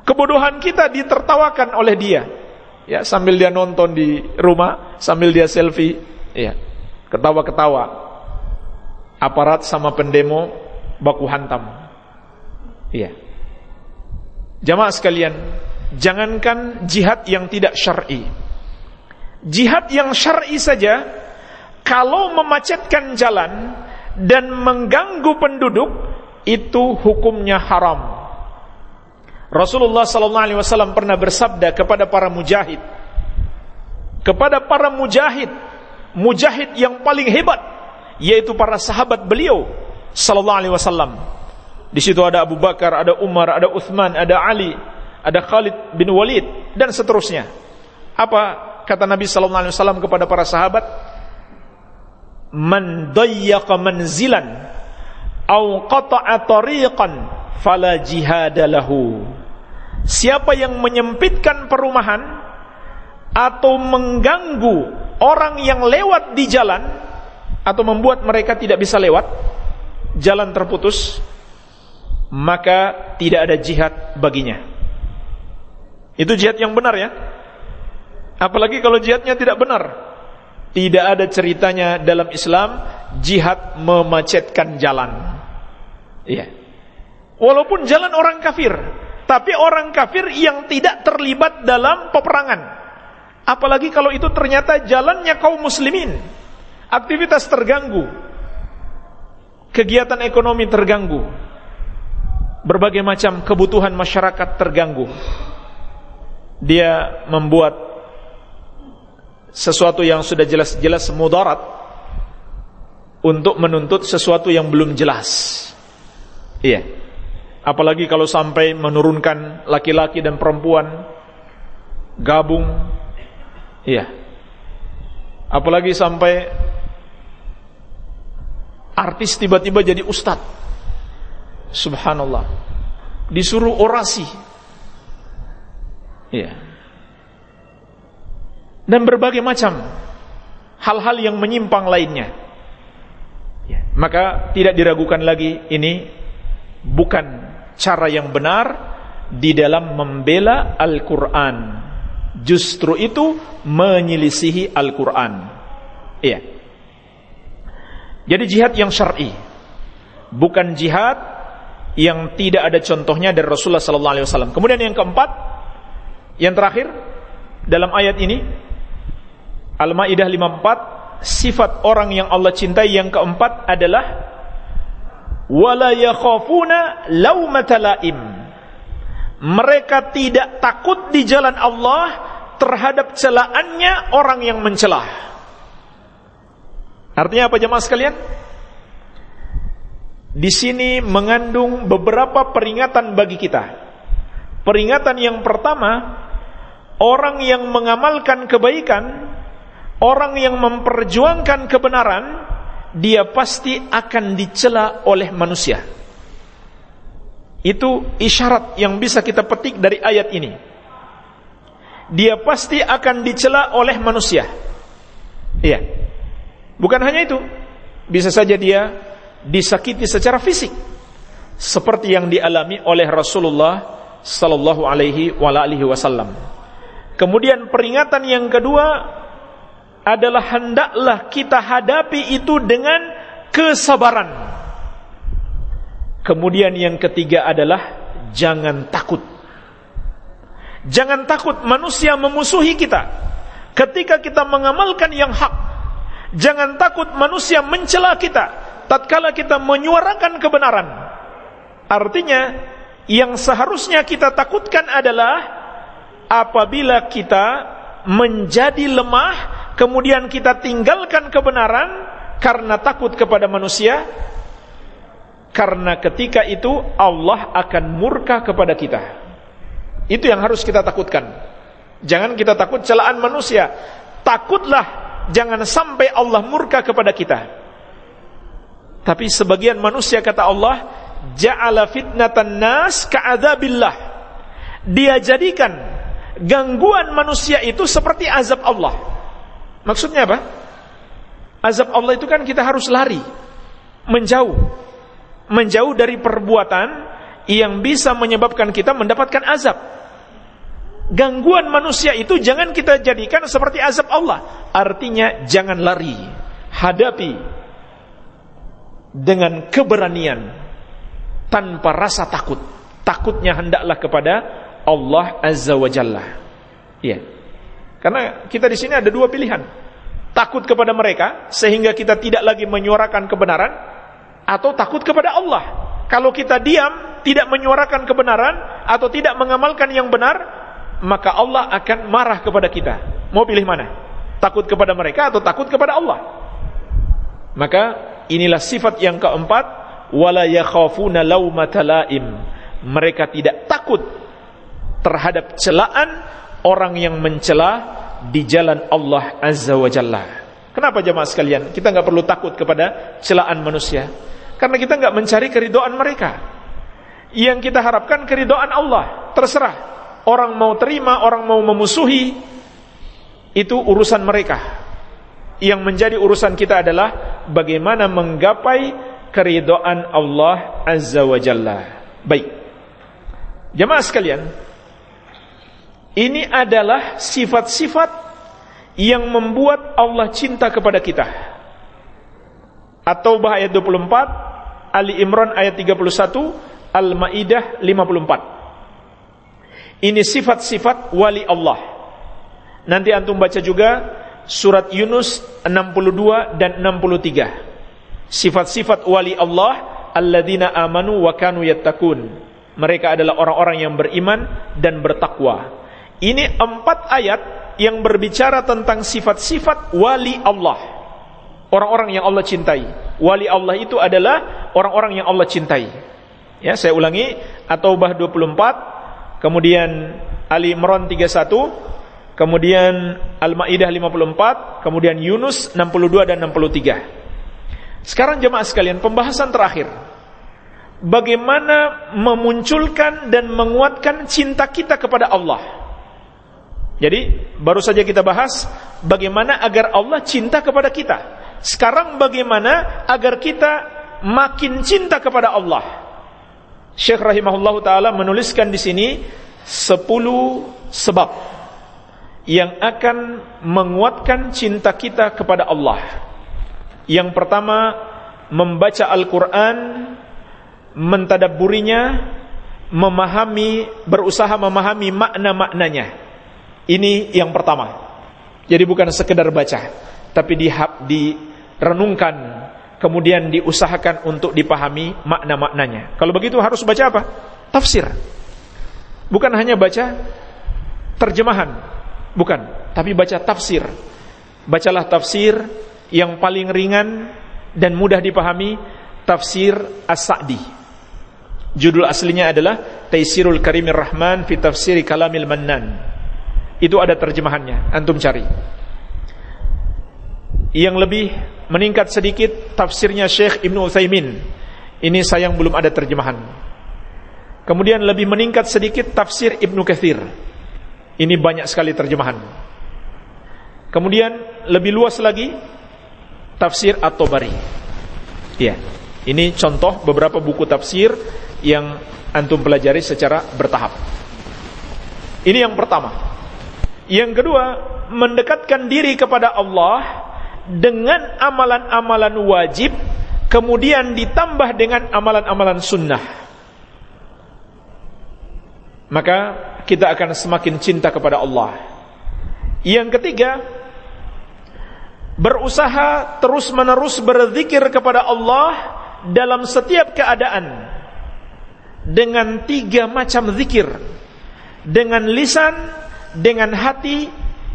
S1: Kebodohan kita ditertawakan oleh dia. Ya, sambil dia nonton di rumah, sambil dia selfie, ya. Ketawa-ketawa. Aparat sama pendemo baku hantam. Iya. Jamaah sekalian, jangankan jihad yang tidak syar'i. Jihad yang syar'i saja kalau memacetkan jalan dan mengganggu penduduk itu hukumnya haram. Rasulullah sallallahu alaihi wasallam pernah bersabda kepada para mujahid kepada para mujahid mujahid yang paling hebat yaitu para sahabat beliau sallallahu alaihi wasallam. Di situ ada Abu Bakar, ada Umar, ada Uthman, ada Ali, ada Khalid bin Walid dan seterusnya. Apa kata Nabi sallallahu alaihi wasallam kepada para sahabat? Man dayyaqa manzilan au qata'a tariqan fala jihada lahu. Siapa yang menyempitkan perumahan atau mengganggu orang yang lewat di jalan atau membuat mereka tidak bisa lewat, jalan terputus, maka tidak ada jihad baginya. Itu jihad yang benar ya. Apalagi kalau jihadnya tidak benar. Tidak ada ceritanya dalam Islam jihad memacetkan jalan. Iya. Walaupun jalan orang kafir, tapi orang kafir yang tidak terlibat dalam peperangan. Apalagi kalau itu ternyata jalannya kaum muslimin. Aktivitas terganggu. Kegiatan ekonomi terganggu. Berbagai macam kebutuhan masyarakat terganggu. Dia membuat sesuatu yang sudah jelas-jelas mudarat untuk menuntut sesuatu yang belum jelas. Iya. Apalagi kalau sampai menurunkan laki-laki dan perempuan gabung. Iya. Apalagi sampai artis tiba-tiba jadi ustadz. Subhanallah. Disuruh orasi. Iya dan berbagai macam hal-hal yang menyimpang lainnya. Ya, maka tidak diragukan lagi ini bukan cara yang benar di dalam membela Al-Quran. Justru itu menyelisihi Al-Quran. Iya. Jadi jihad yang syar'i, bukan jihad yang tidak ada contohnya dari Rasulullah sallallahu alaihi wasallam. Kemudian yang keempat, yang terakhir dalam ayat ini Al-Maidah 54 sifat orang yang Allah cintai yang keempat adalah wala yakhafuna laumata laim. Mereka tidak takut di jalan Allah terhadap celaannya orang yang mencelah. Artinya apa jemaah sekalian? Di sini mengandung beberapa peringatan bagi kita. Peringatan yang pertama, orang yang mengamalkan kebaikan Orang yang memperjuangkan kebenaran Dia pasti akan dicela oleh manusia. Itu isyarat yang bisa kita petik dari ayat ini. Dia pasti akan dicela oleh manusia. Iya. Bukan hanya itu. Bisa saja dia disakiti secara fisik. Seperti yang dialami oleh Rasulullah Sallallahu alaihi wasallam Kemudian peringatan yang kedua adalah hendaklah kita hadapi itu dengan kesabaran. Kemudian yang ketiga adalah jangan takut. Jangan takut manusia memusuhi kita ketika kita mengamalkan yang hak. Jangan takut manusia mencela kita tatkala kita menyuarakan kebenaran. Artinya yang seharusnya kita takutkan adalah apabila kita menjadi lemah kemudian kita tinggalkan kebenaran karena takut kepada manusia karena ketika itu Allah akan murka kepada kita itu yang harus kita takutkan Jangan kita takut celaan manusia. Takutlah jangan sampai Allah murka kepada kita. Tapi sebagian manusia kata Allah, ja'ala fitnatan nas ka'adzabillah. Dia jadikan gangguan manusia itu seperti azab Allah. Maksudnya apa? Azab Allah itu kan kita harus lari, menjauh. Menjauh dari perbuatan yang bisa menyebabkan kita mendapatkan azab gangguan manusia itu jangan kita jadikan seperti azab Allah. Artinya jangan lari, hadapi dengan keberanian tanpa rasa takut. Takutnya hendaklah kepada Allah Azza wa Jalla. Iya. Karena kita di sini ada dua pilihan. Takut kepada mereka sehingga kita tidak lagi menyuarakan kebenaran atau takut kepada Allah. Kalau kita diam, tidak menyuarakan kebenaran atau tidak mengamalkan yang benar, maka Allah akan marah kepada kita. Mau pilih mana? Takut kepada mereka atau takut kepada Allah? Maka inilah sifat yang keempat, wala yakhafuna laumata. Mereka tidak takut terhadap celaan orang yang mencela di jalan Allah Azza wa Jalla. Kenapa jemaah sekalian? Kita nggak perlu takut kepada celaan manusia. Karena kita nggak mencari keridoan mereka. Yang kita harapkan keridoan Allah. Terserah orang mau terima, orang mau memusuhi, itu urusan mereka. Yang menjadi urusan kita adalah bagaimana menggapai keridoan Allah Azza wa Jalla. Baik. Jemaah sekalian, ini adalah sifat-sifat yang membuat Allah cinta kepada kita. At-Taubah ayat 24, Ali Imran ayat 31, Al-Maidah 54. Ini sifat-sifat wali Allah. Nanti antum baca juga surat Yunus 62 dan 63. Sifat-sifat wali Allah alladzina amanu wa kanu yattaqun. Mereka adalah orang-orang yang beriman dan bertakwa. Ini empat ayat yang berbicara tentang sifat-sifat wali Allah. Orang-orang yang Allah cintai. Wali Allah itu adalah orang-orang yang Allah cintai. Ya, saya ulangi, At-Taubah 24 kemudian Ali Imran 31, kemudian Al-Maidah 54, kemudian Yunus 62 dan 63. Sekarang jemaah sekalian, pembahasan terakhir. Bagaimana memunculkan dan menguatkan cinta kita kepada Allah. Jadi, baru saja kita bahas bagaimana agar Allah cinta kepada kita. Sekarang bagaimana agar kita makin cinta kepada Allah. Syekh rahimahullah taala menuliskan di sini 10 sebab yang akan menguatkan cinta kita kepada Allah. Yang pertama, membaca Al-Qur'an, mentadabburinya, memahami, berusaha memahami makna-maknanya. Ini yang pertama. Jadi bukan sekedar baca, tapi direnungkan kemudian diusahakan untuk dipahami makna-maknanya. Kalau begitu harus baca apa? Tafsir. Bukan hanya baca terjemahan, bukan, tapi baca tafsir. Bacalah tafsir yang paling ringan dan mudah dipahami, tafsir As-Sa'di. Judul aslinya adalah Taisirul Karimir Rahman fi Tafsir Kalamil Mannan. Itu ada terjemahannya, antum cari. Yang lebih meningkat sedikit tafsirnya Syekh Ibn Uthaymin Ini sayang belum ada terjemahan. Kemudian lebih meningkat sedikit tafsir Ibn Kathir. Ini banyak sekali terjemahan. Kemudian lebih luas lagi tafsir At-Tabari. Ya. Ini contoh beberapa buku tafsir yang antum pelajari secara bertahap. Ini yang pertama. Yang kedua, mendekatkan diri kepada Allah dengan amalan-amalan wajib kemudian ditambah dengan amalan-amalan sunnah. Maka kita akan semakin cinta kepada Allah. Yang ketiga berusaha terus-menerus berzikir kepada Allah dalam setiap keadaan dengan tiga macam zikir. Dengan lisan dengan hati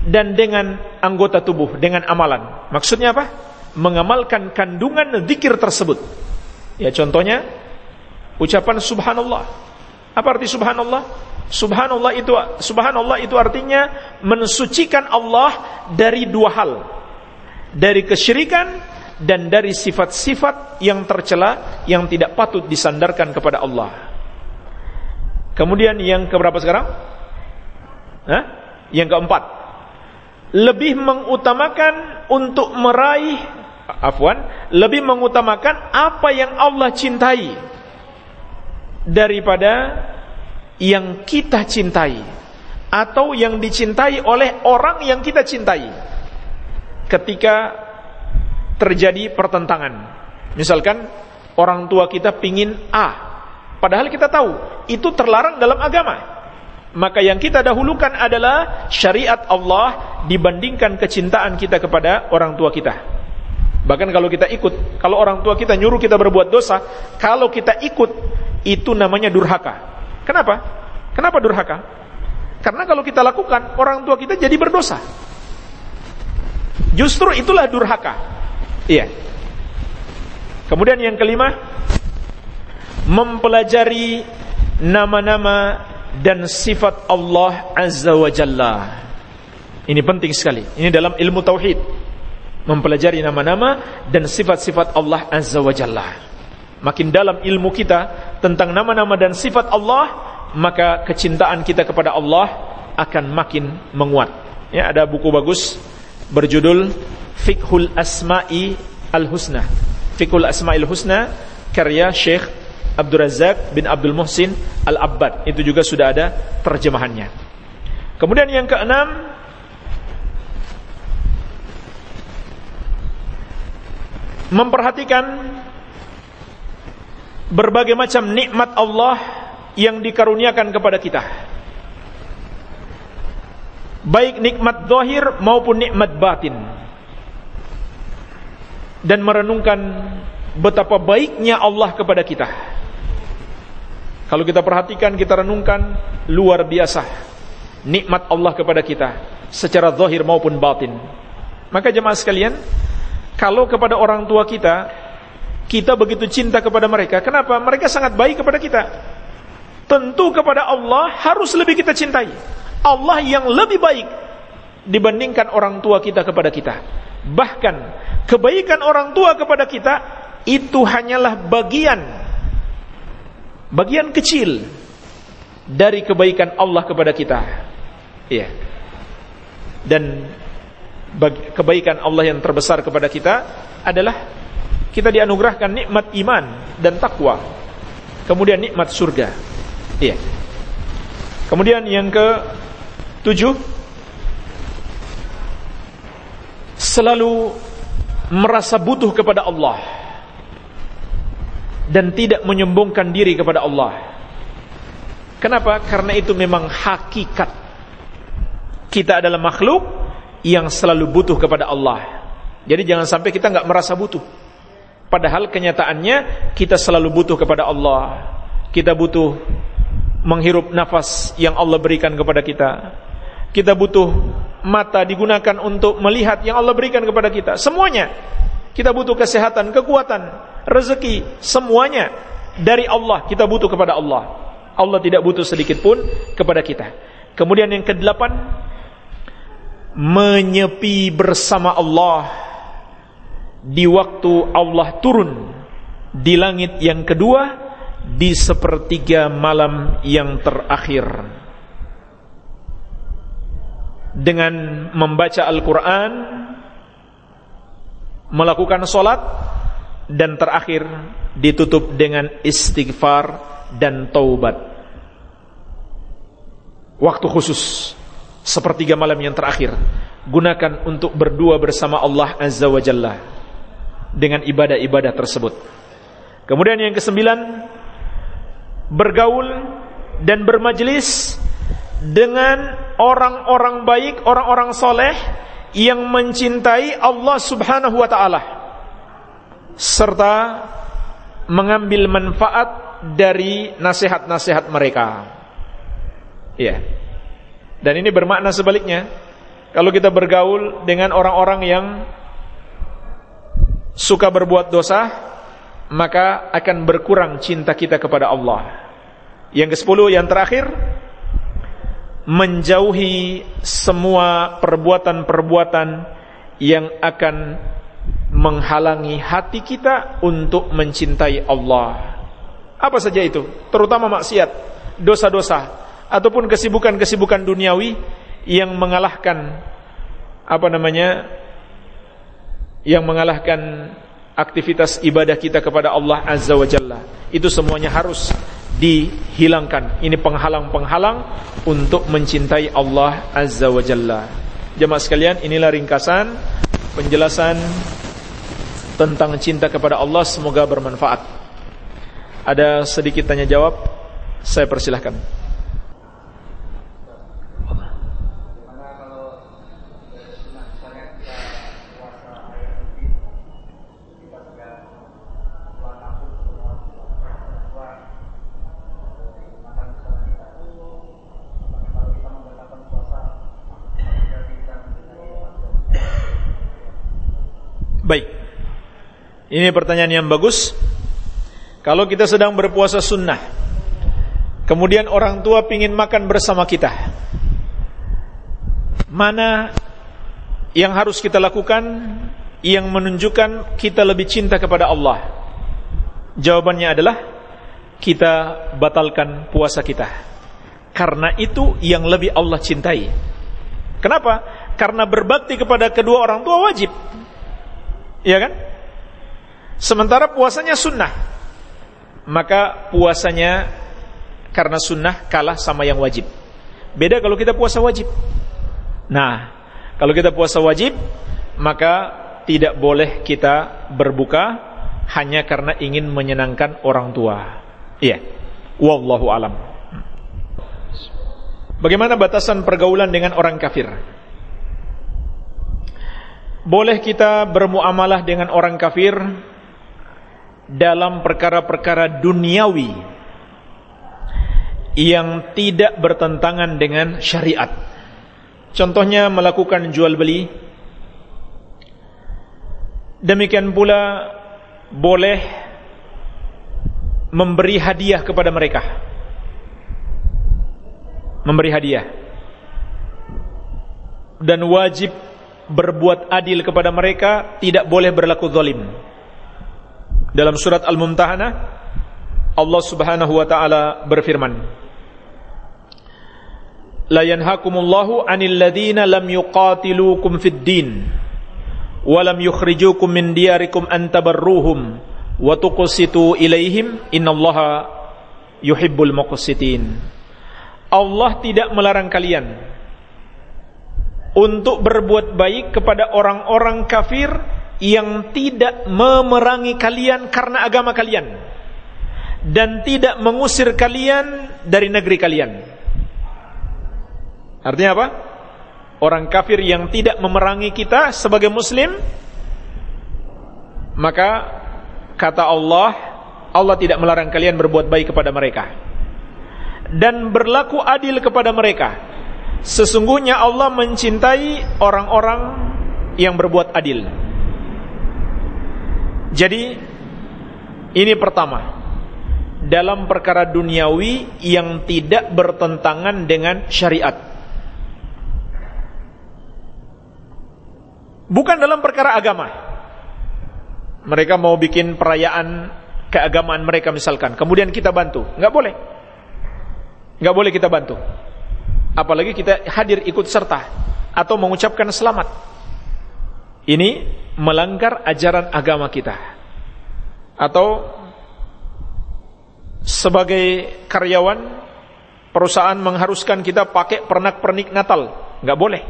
S1: dan dengan anggota tubuh, dengan amalan. Maksudnya apa? Mengamalkan kandungan zikir tersebut. Ya contohnya ucapan subhanallah. Apa arti subhanallah? Subhanallah itu subhanallah itu artinya mensucikan Allah dari dua hal. Dari kesyirikan dan dari sifat-sifat yang tercela yang tidak patut disandarkan kepada Allah. Kemudian yang keberapa sekarang? Hah? Yang keempat. Lebih mengutamakan untuk meraih afwan, lebih mengutamakan apa yang Allah cintai daripada yang kita cintai atau yang dicintai oleh orang yang kita cintai ketika terjadi pertentangan misalkan orang tua kita pingin A padahal kita tahu itu terlarang dalam agama maka yang kita dahulukan adalah syariat Allah dibandingkan kecintaan kita kepada orang tua kita bahkan kalau kita ikut kalau orang tua kita nyuruh kita berbuat dosa kalau kita ikut itu namanya durhaka Kenapa? Kenapa durhaka? Karena kalau kita lakukan, orang tua kita jadi berdosa. Justru itulah durhaka. Iya. Kemudian yang kelima, mempelajari nama-nama dan sifat Allah Azza wa Jalla. Ini penting sekali. Ini dalam ilmu tauhid. Mempelajari nama-nama dan sifat-sifat Allah Azza wa Jalla makin dalam ilmu kita tentang nama-nama dan sifat Allah, maka kecintaan kita kepada Allah akan makin menguat. Ya, ada buku bagus berjudul Fiqhul Asma'i Al-Husna. Fiqhul Asma'il Husna karya Syekh Abdul Razak bin Abdul Muhsin Al-Abbad. Itu juga sudah ada terjemahannya. Kemudian yang keenam memperhatikan berbagai macam nikmat Allah yang dikaruniakan kepada kita. Baik nikmat zahir maupun nikmat batin. Dan merenungkan betapa baiknya Allah kepada kita. Kalau kita perhatikan, kita renungkan luar biasa nikmat Allah kepada kita secara zahir maupun batin. Maka jemaah sekalian, kalau kepada orang tua kita kita begitu cinta kepada mereka. Kenapa? Mereka sangat baik kepada kita. Tentu kepada Allah harus lebih kita cintai. Allah yang lebih baik dibandingkan orang tua kita kepada kita. Bahkan kebaikan orang tua kepada kita itu hanyalah bagian bagian kecil dari kebaikan Allah kepada kita. Iya. Dan kebaikan Allah yang terbesar kepada kita adalah kita dianugerahkan nikmat iman dan takwa. Kemudian nikmat surga. Iya. Kemudian yang ke tujuh selalu merasa butuh kepada Allah dan tidak menyombongkan diri kepada Allah. Kenapa? Karena itu memang hakikat. Kita adalah makhluk yang selalu butuh kepada Allah. Jadi jangan sampai kita nggak merasa butuh. Padahal kenyataannya kita selalu butuh kepada Allah. Kita butuh menghirup nafas yang Allah berikan kepada kita. Kita butuh mata digunakan untuk melihat yang Allah berikan kepada kita. Semuanya. Kita butuh kesehatan, kekuatan, rezeki, semuanya dari Allah. Kita butuh kepada Allah. Allah tidak butuh sedikit pun kepada kita. Kemudian yang kedelapan, menyepi bersama Allah di waktu Allah turun di langit yang kedua di sepertiga malam yang terakhir dengan membaca Al-Quran melakukan solat dan terakhir ditutup dengan istighfar dan taubat waktu khusus sepertiga malam yang terakhir gunakan untuk berdua bersama Allah Azza wa Jalla dengan ibadah-ibadah tersebut. Kemudian yang kesembilan, bergaul dan bermajlis dengan orang-orang baik, orang-orang soleh yang mencintai Allah Subhanahu wa taala serta mengambil manfaat dari nasihat-nasihat mereka. Ya. Dan ini bermakna sebaliknya. Kalau kita bergaul dengan orang-orang yang suka berbuat dosa, maka akan berkurang cinta kita kepada Allah. Yang ke-10 yang terakhir, menjauhi semua perbuatan-perbuatan yang akan menghalangi hati kita untuk mencintai Allah. Apa saja itu? Terutama maksiat, dosa-dosa ataupun kesibukan-kesibukan duniawi yang mengalahkan apa namanya? yang mengalahkan aktivitas ibadah kita kepada Allah Azza wa Jalla. Itu semuanya harus dihilangkan. Ini penghalang-penghalang untuk mencintai Allah Azza wa Jalla. Jemaah sekalian, inilah ringkasan penjelasan tentang cinta kepada Allah semoga bermanfaat. Ada sedikit tanya jawab, saya persilahkan. Baik. Ini pertanyaan yang bagus. Kalau kita sedang berpuasa sunnah, kemudian orang tua ingin makan bersama kita, mana yang harus kita lakukan yang menunjukkan kita lebih cinta kepada Allah? Jawabannya adalah kita batalkan puasa kita. Karena itu yang lebih Allah cintai. Kenapa? Karena berbakti kepada kedua orang tua wajib. Iya kan? Sementara puasanya sunnah. Maka puasanya karena sunnah kalah sama yang wajib. Beda kalau kita puasa wajib. Nah, kalau kita puasa wajib, maka tidak boleh kita berbuka hanya karena ingin menyenangkan orang tua. Iya. Wallahu alam. Bagaimana batasan pergaulan dengan orang kafir? Boleh kita bermuamalah dengan orang kafir dalam perkara-perkara duniawi yang tidak bertentangan dengan syariat. Contohnya melakukan jual beli. Demikian pula boleh memberi hadiah kepada mereka. Memberi hadiah. Dan wajib berbuat adil kepada mereka, tidak boleh berlaku zalim. Dalam surat Al-Mumtahanah Allah Subhanahu wa taala berfirman La yanhakumullahu 'anil ladzina lam yuqatilukum fid din wa lam yukhrijukum min diyarikum an tabarruhum wa tuqsitu ilaihim innallaha yuhibbul muqsitin Allah tidak melarang kalian untuk berbuat baik kepada orang-orang kafir yang tidak memerangi kalian karena agama kalian dan tidak mengusir kalian dari negeri kalian. Artinya apa? Orang kafir yang tidak memerangi kita sebagai muslim maka kata Allah Allah tidak melarang kalian berbuat baik kepada mereka dan berlaku adil kepada mereka Sesungguhnya Allah mencintai orang-orang yang berbuat adil. Jadi ini pertama dalam perkara duniawi yang tidak bertentangan dengan syariat. Bukan dalam perkara agama. Mereka mau bikin perayaan keagamaan mereka misalkan, kemudian kita bantu, nggak boleh, nggak boleh kita bantu apalagi kita hadir ikut serta atau mengucapkan selamat. Ini melanggar ajaran agama kita. Atau sebagai karyawan perusahaan mengharuskan kita pakai pernak-pernik Natal, nggak boleh.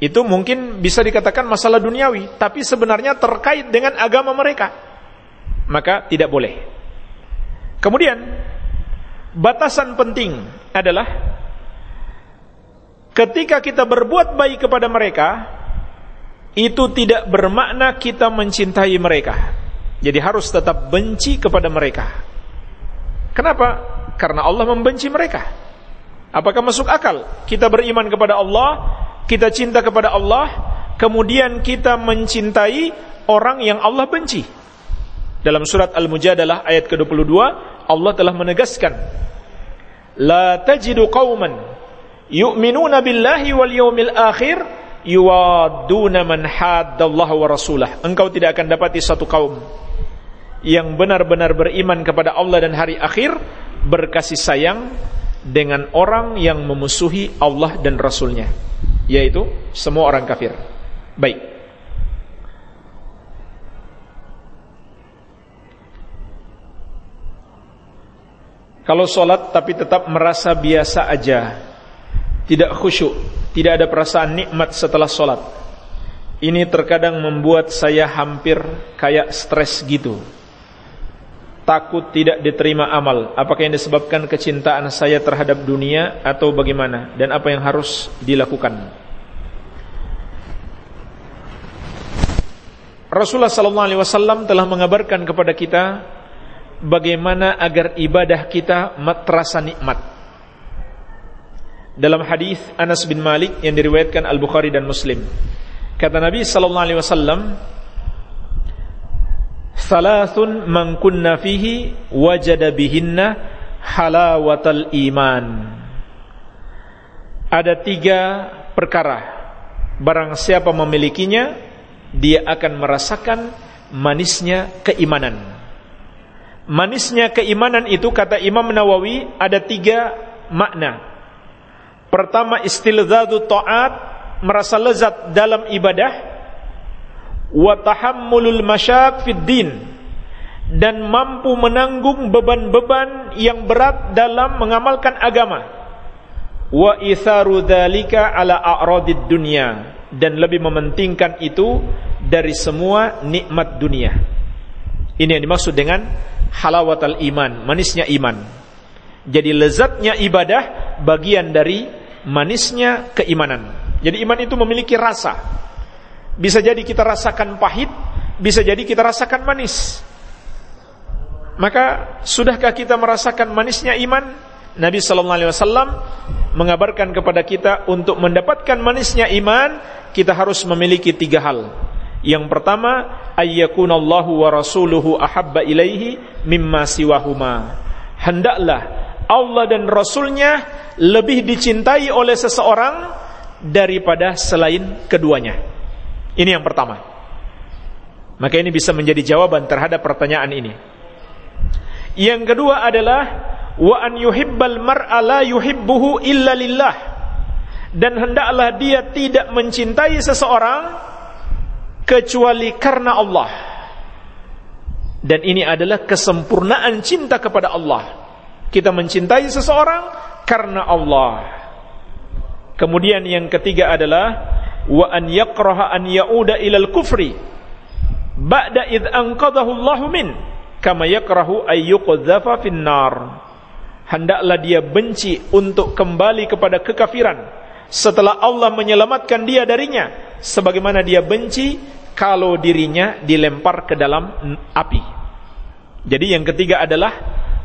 S1: Itu mungkin bisa dikatakan masalah duniawi, tapi sebenarnya terkait dengan agama mereka. Maka tidak boleh. Kemudian batasan penting adalah ketika kita berbuat baik kepada mereka itu tidak bermakna kita mencintai mereka. Jadi harus tetap benci kepada mereka. Kenapa? Karena Allah membenci mereka. Apakah masuk akal kita beriman kepada Allah, kita cinta kepada Allah, kemudian kita mencintai orang yang Allah benci? Dalam surat Al-Mujadalah ayat ke-22 Allah telah menegaskan la tajidu qauman yu'minuna billahi wal yawmil akhir yuwadduna man haddallaha wa rasulah. Engkau tidak akan dapati satu kaum yang benar-benar beriman kepada Allah dan hari akhir berkasih sayang dengan orang yang memusuhi Allah dan Rasulnya yaitu semua orang kafir baik kalau sholat tapi tetap merasa biasa aja. Tidak khusyuk tidak ada perasaan nikmat setelah sholat. Ini terkadang membuat saya hampir kayak stres gitu. Takut tidak diterima amal. Apakah yang disebabkan kecintaan saya terhadap dunia atau bagaimana? Dan apa yang harus dilakukan? Rasulullah wasallam telah mengabarkan kepada kita bagaimana agar ibadah kita terasa nikmat dalam hadis Anas bin Malik yang diriwayatkan Al-Bukhari dan Muslim kata Nabi sallallahu alaihi wasallam Thalathun man kunna fihi wajada bihinna halawatal iman. Ada tiga perkara. Barang siapa memilikinya, dia akan merasakan manisnya keimanan. Manisnya keimanan itu kata Imam Nawawi ada tiga makna. Pertama istilzadu ta'at, merasa lezat dalam ibadah. Wa tahammulul masyak fid din dan mampu menanggung beban-beban yang berat dalam mengamalkan agama. Wa itharu dzalika ala a'radid dunya dan lebih mementingkan itu dari semua nikmat dunia. Ini yang dimaksud dengan halawatal iman manisnya iman jadi lezatnya ibadah bagian dari manisnya keimanan jadi iman itu memiliki rasa bisa jadi kita rasakan pahit, bisa jadi kita rasakan manis. Maka sudahkah kita merasakan manisnya iman? Nabi sallallahu alaihi wasallam mengabarkan kepada kita untuk mendapatkan manisnya iman, kita harus memiliki tiga hal. Yang pertama, ayyakunallahu wa rasuluhu ahabba ilaihi mimma siwahuma. Hendaklah Allah dan Rasulnya lebih dicintai oleh seseorang daripada selain keduanya. Ini yang pertama. Maka ini bisa menjadi jawaban terhadap pertanyaan ini. Yang kedua adalah wa an yuhibbal mar'a la yuhibbuhu illa lillah. Dan hendaklah dia tidak mencintai seseorang kecuali karena Allah. Dan ini adalah kesempurnaan cinta kepada Allah. Kita mencintai seseorang karena Allah. Kemudian yang ketiga adalah wa an yakraha an yauda ilal kufri ba'da id anqadahu Allah min kama yakrahu ay yuqdhafa finnar hendaklah dia benci untuk kembali kepada kekafiran setelah Allah menyelamatkan dia darinya sebagaimana dia benci kalau dirinya dilempar ke dalam api jadi yang ketiga adalah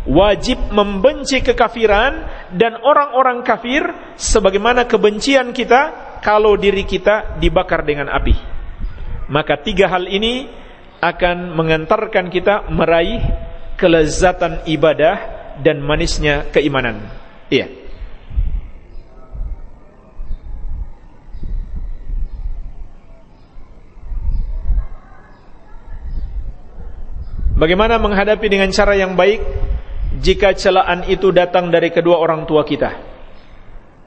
S1: wajib membenci kekafiran dan orang-orang kafir sebagaimana kebencian kita kalau diri kita dibakar dengan api. Maka tiga hal ini akan mengantarkan kita meraih kelezatan ibadah dan manisnya keimanan. Iya. Bagaimana menghadapi dengan cara yang baik jika celaan itu datang dari kedua orang tua kita?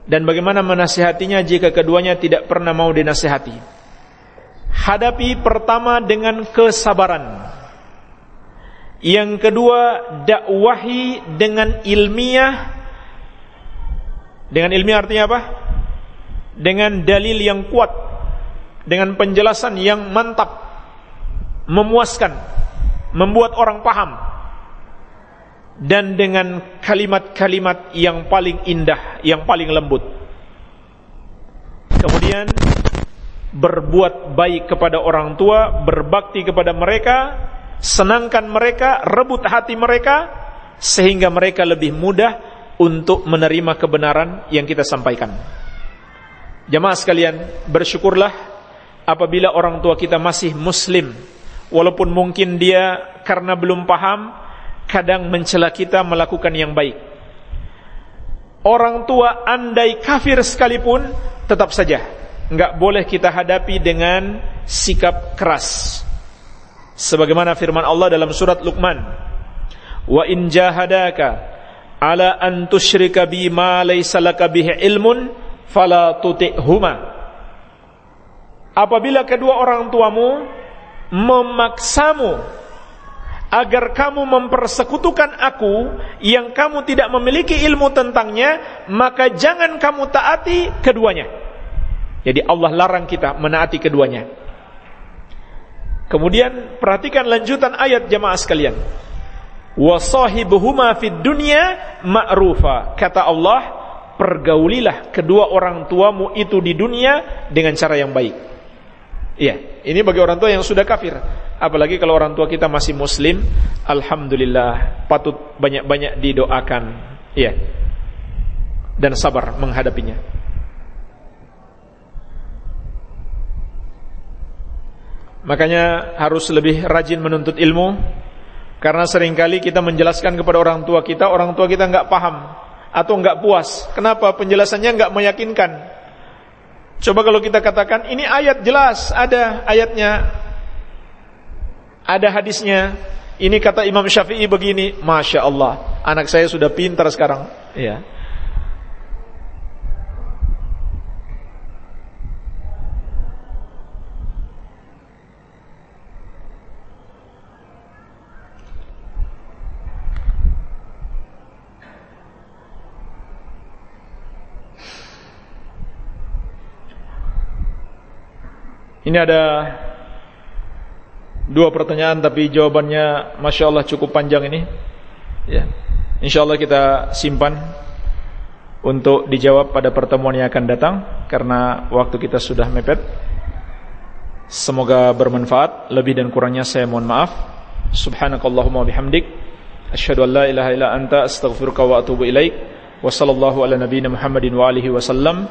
S1: dan bagaimana menasihatinya jika keduanya tidak pernah mau dinasihati. Hadapi pertama dengan kesabaran. Yang kedua, dakwahi dengan ilmiah. Dengan ilmiah artinya apa? Dengan dalil yang kuat, dengan penjelasan yang mantap, memuaskan, membuat orang paham dan dengan kalimat-kalimat yang paling indah, yang paling lembut. Kemudian berbuat baik kepada orang tua, berbakti kepada mereka, senangkan mereka, rebut hati mereka sehingga mereka lebih mudah untuk menerima kebenaran yang kita sampaikan. Jamaah sekalian, bersyukurlah apabila orang tua kita masih muslim walaupun mungkin dia karena belum paham kadang mencela kita melakukan yang baik. orang tua andai kafir sekalipun tetap saja enggak boleh kita hadapi dengan sikap keras sebagaimana firman Allah dalam surat Luqman wa in jahadaka ala an tusyrika bi laysa laka bihi ilmun fala tuti'huma apabila kedua orang tuamu memaksamu agar kamu mempersekutukan aku yang kamu tidak memiliki ilmu tentangnya, maka jangan kamu taati keduanya. Jadi Allah larang kita menaati keduanya. Kemudian perhatikan lanjutan ayat jemaah sekalian. Wasahibuhuma fid dunya ma'rufa. Kata Allah, pergaulilah kedua orang tuamu itu di dunia dengan cara yang baik. Iya, ini bagi orang tua yang sudah kafir. Apalagi kalau orang tua kita masih muslim, alhamdulillah patut banyak-banyak didoakan. Iya. Dan sabar menghadapinya. Makanya harus lebih rajin menuntut ilmu karena sering kali kita menjelaskan kepada orang tua kita, orang tua kita nggak paham atau nggak puas. Kenapa penjelasannya nggak meyakinkan? Coba kalau kita katakan ini ayat jelas ada ayatnya ada hadisnya. Ini kata Imam Syafi'i begini, masya Allah, anak saya sudah pintar sekarang. Ya. Ini ada Dua pertanyaan tapi jawabannya Masya Allah cukup panjang ini. Ya. Insya Allah kita simpan Untuk dijawab pada pertemuan yang akan datang Karena waktu kita sudah mepet. Semoga bermanfaat. Lebih dan kurangnya saya mohon maaf. Subhanakallahumma bihamdik. Asyhadu an la ilaha illa anta astaghfiruka wa atubu ilaik. Wa sallallahu ala nabiyina Muhammadin wa alihi wasallam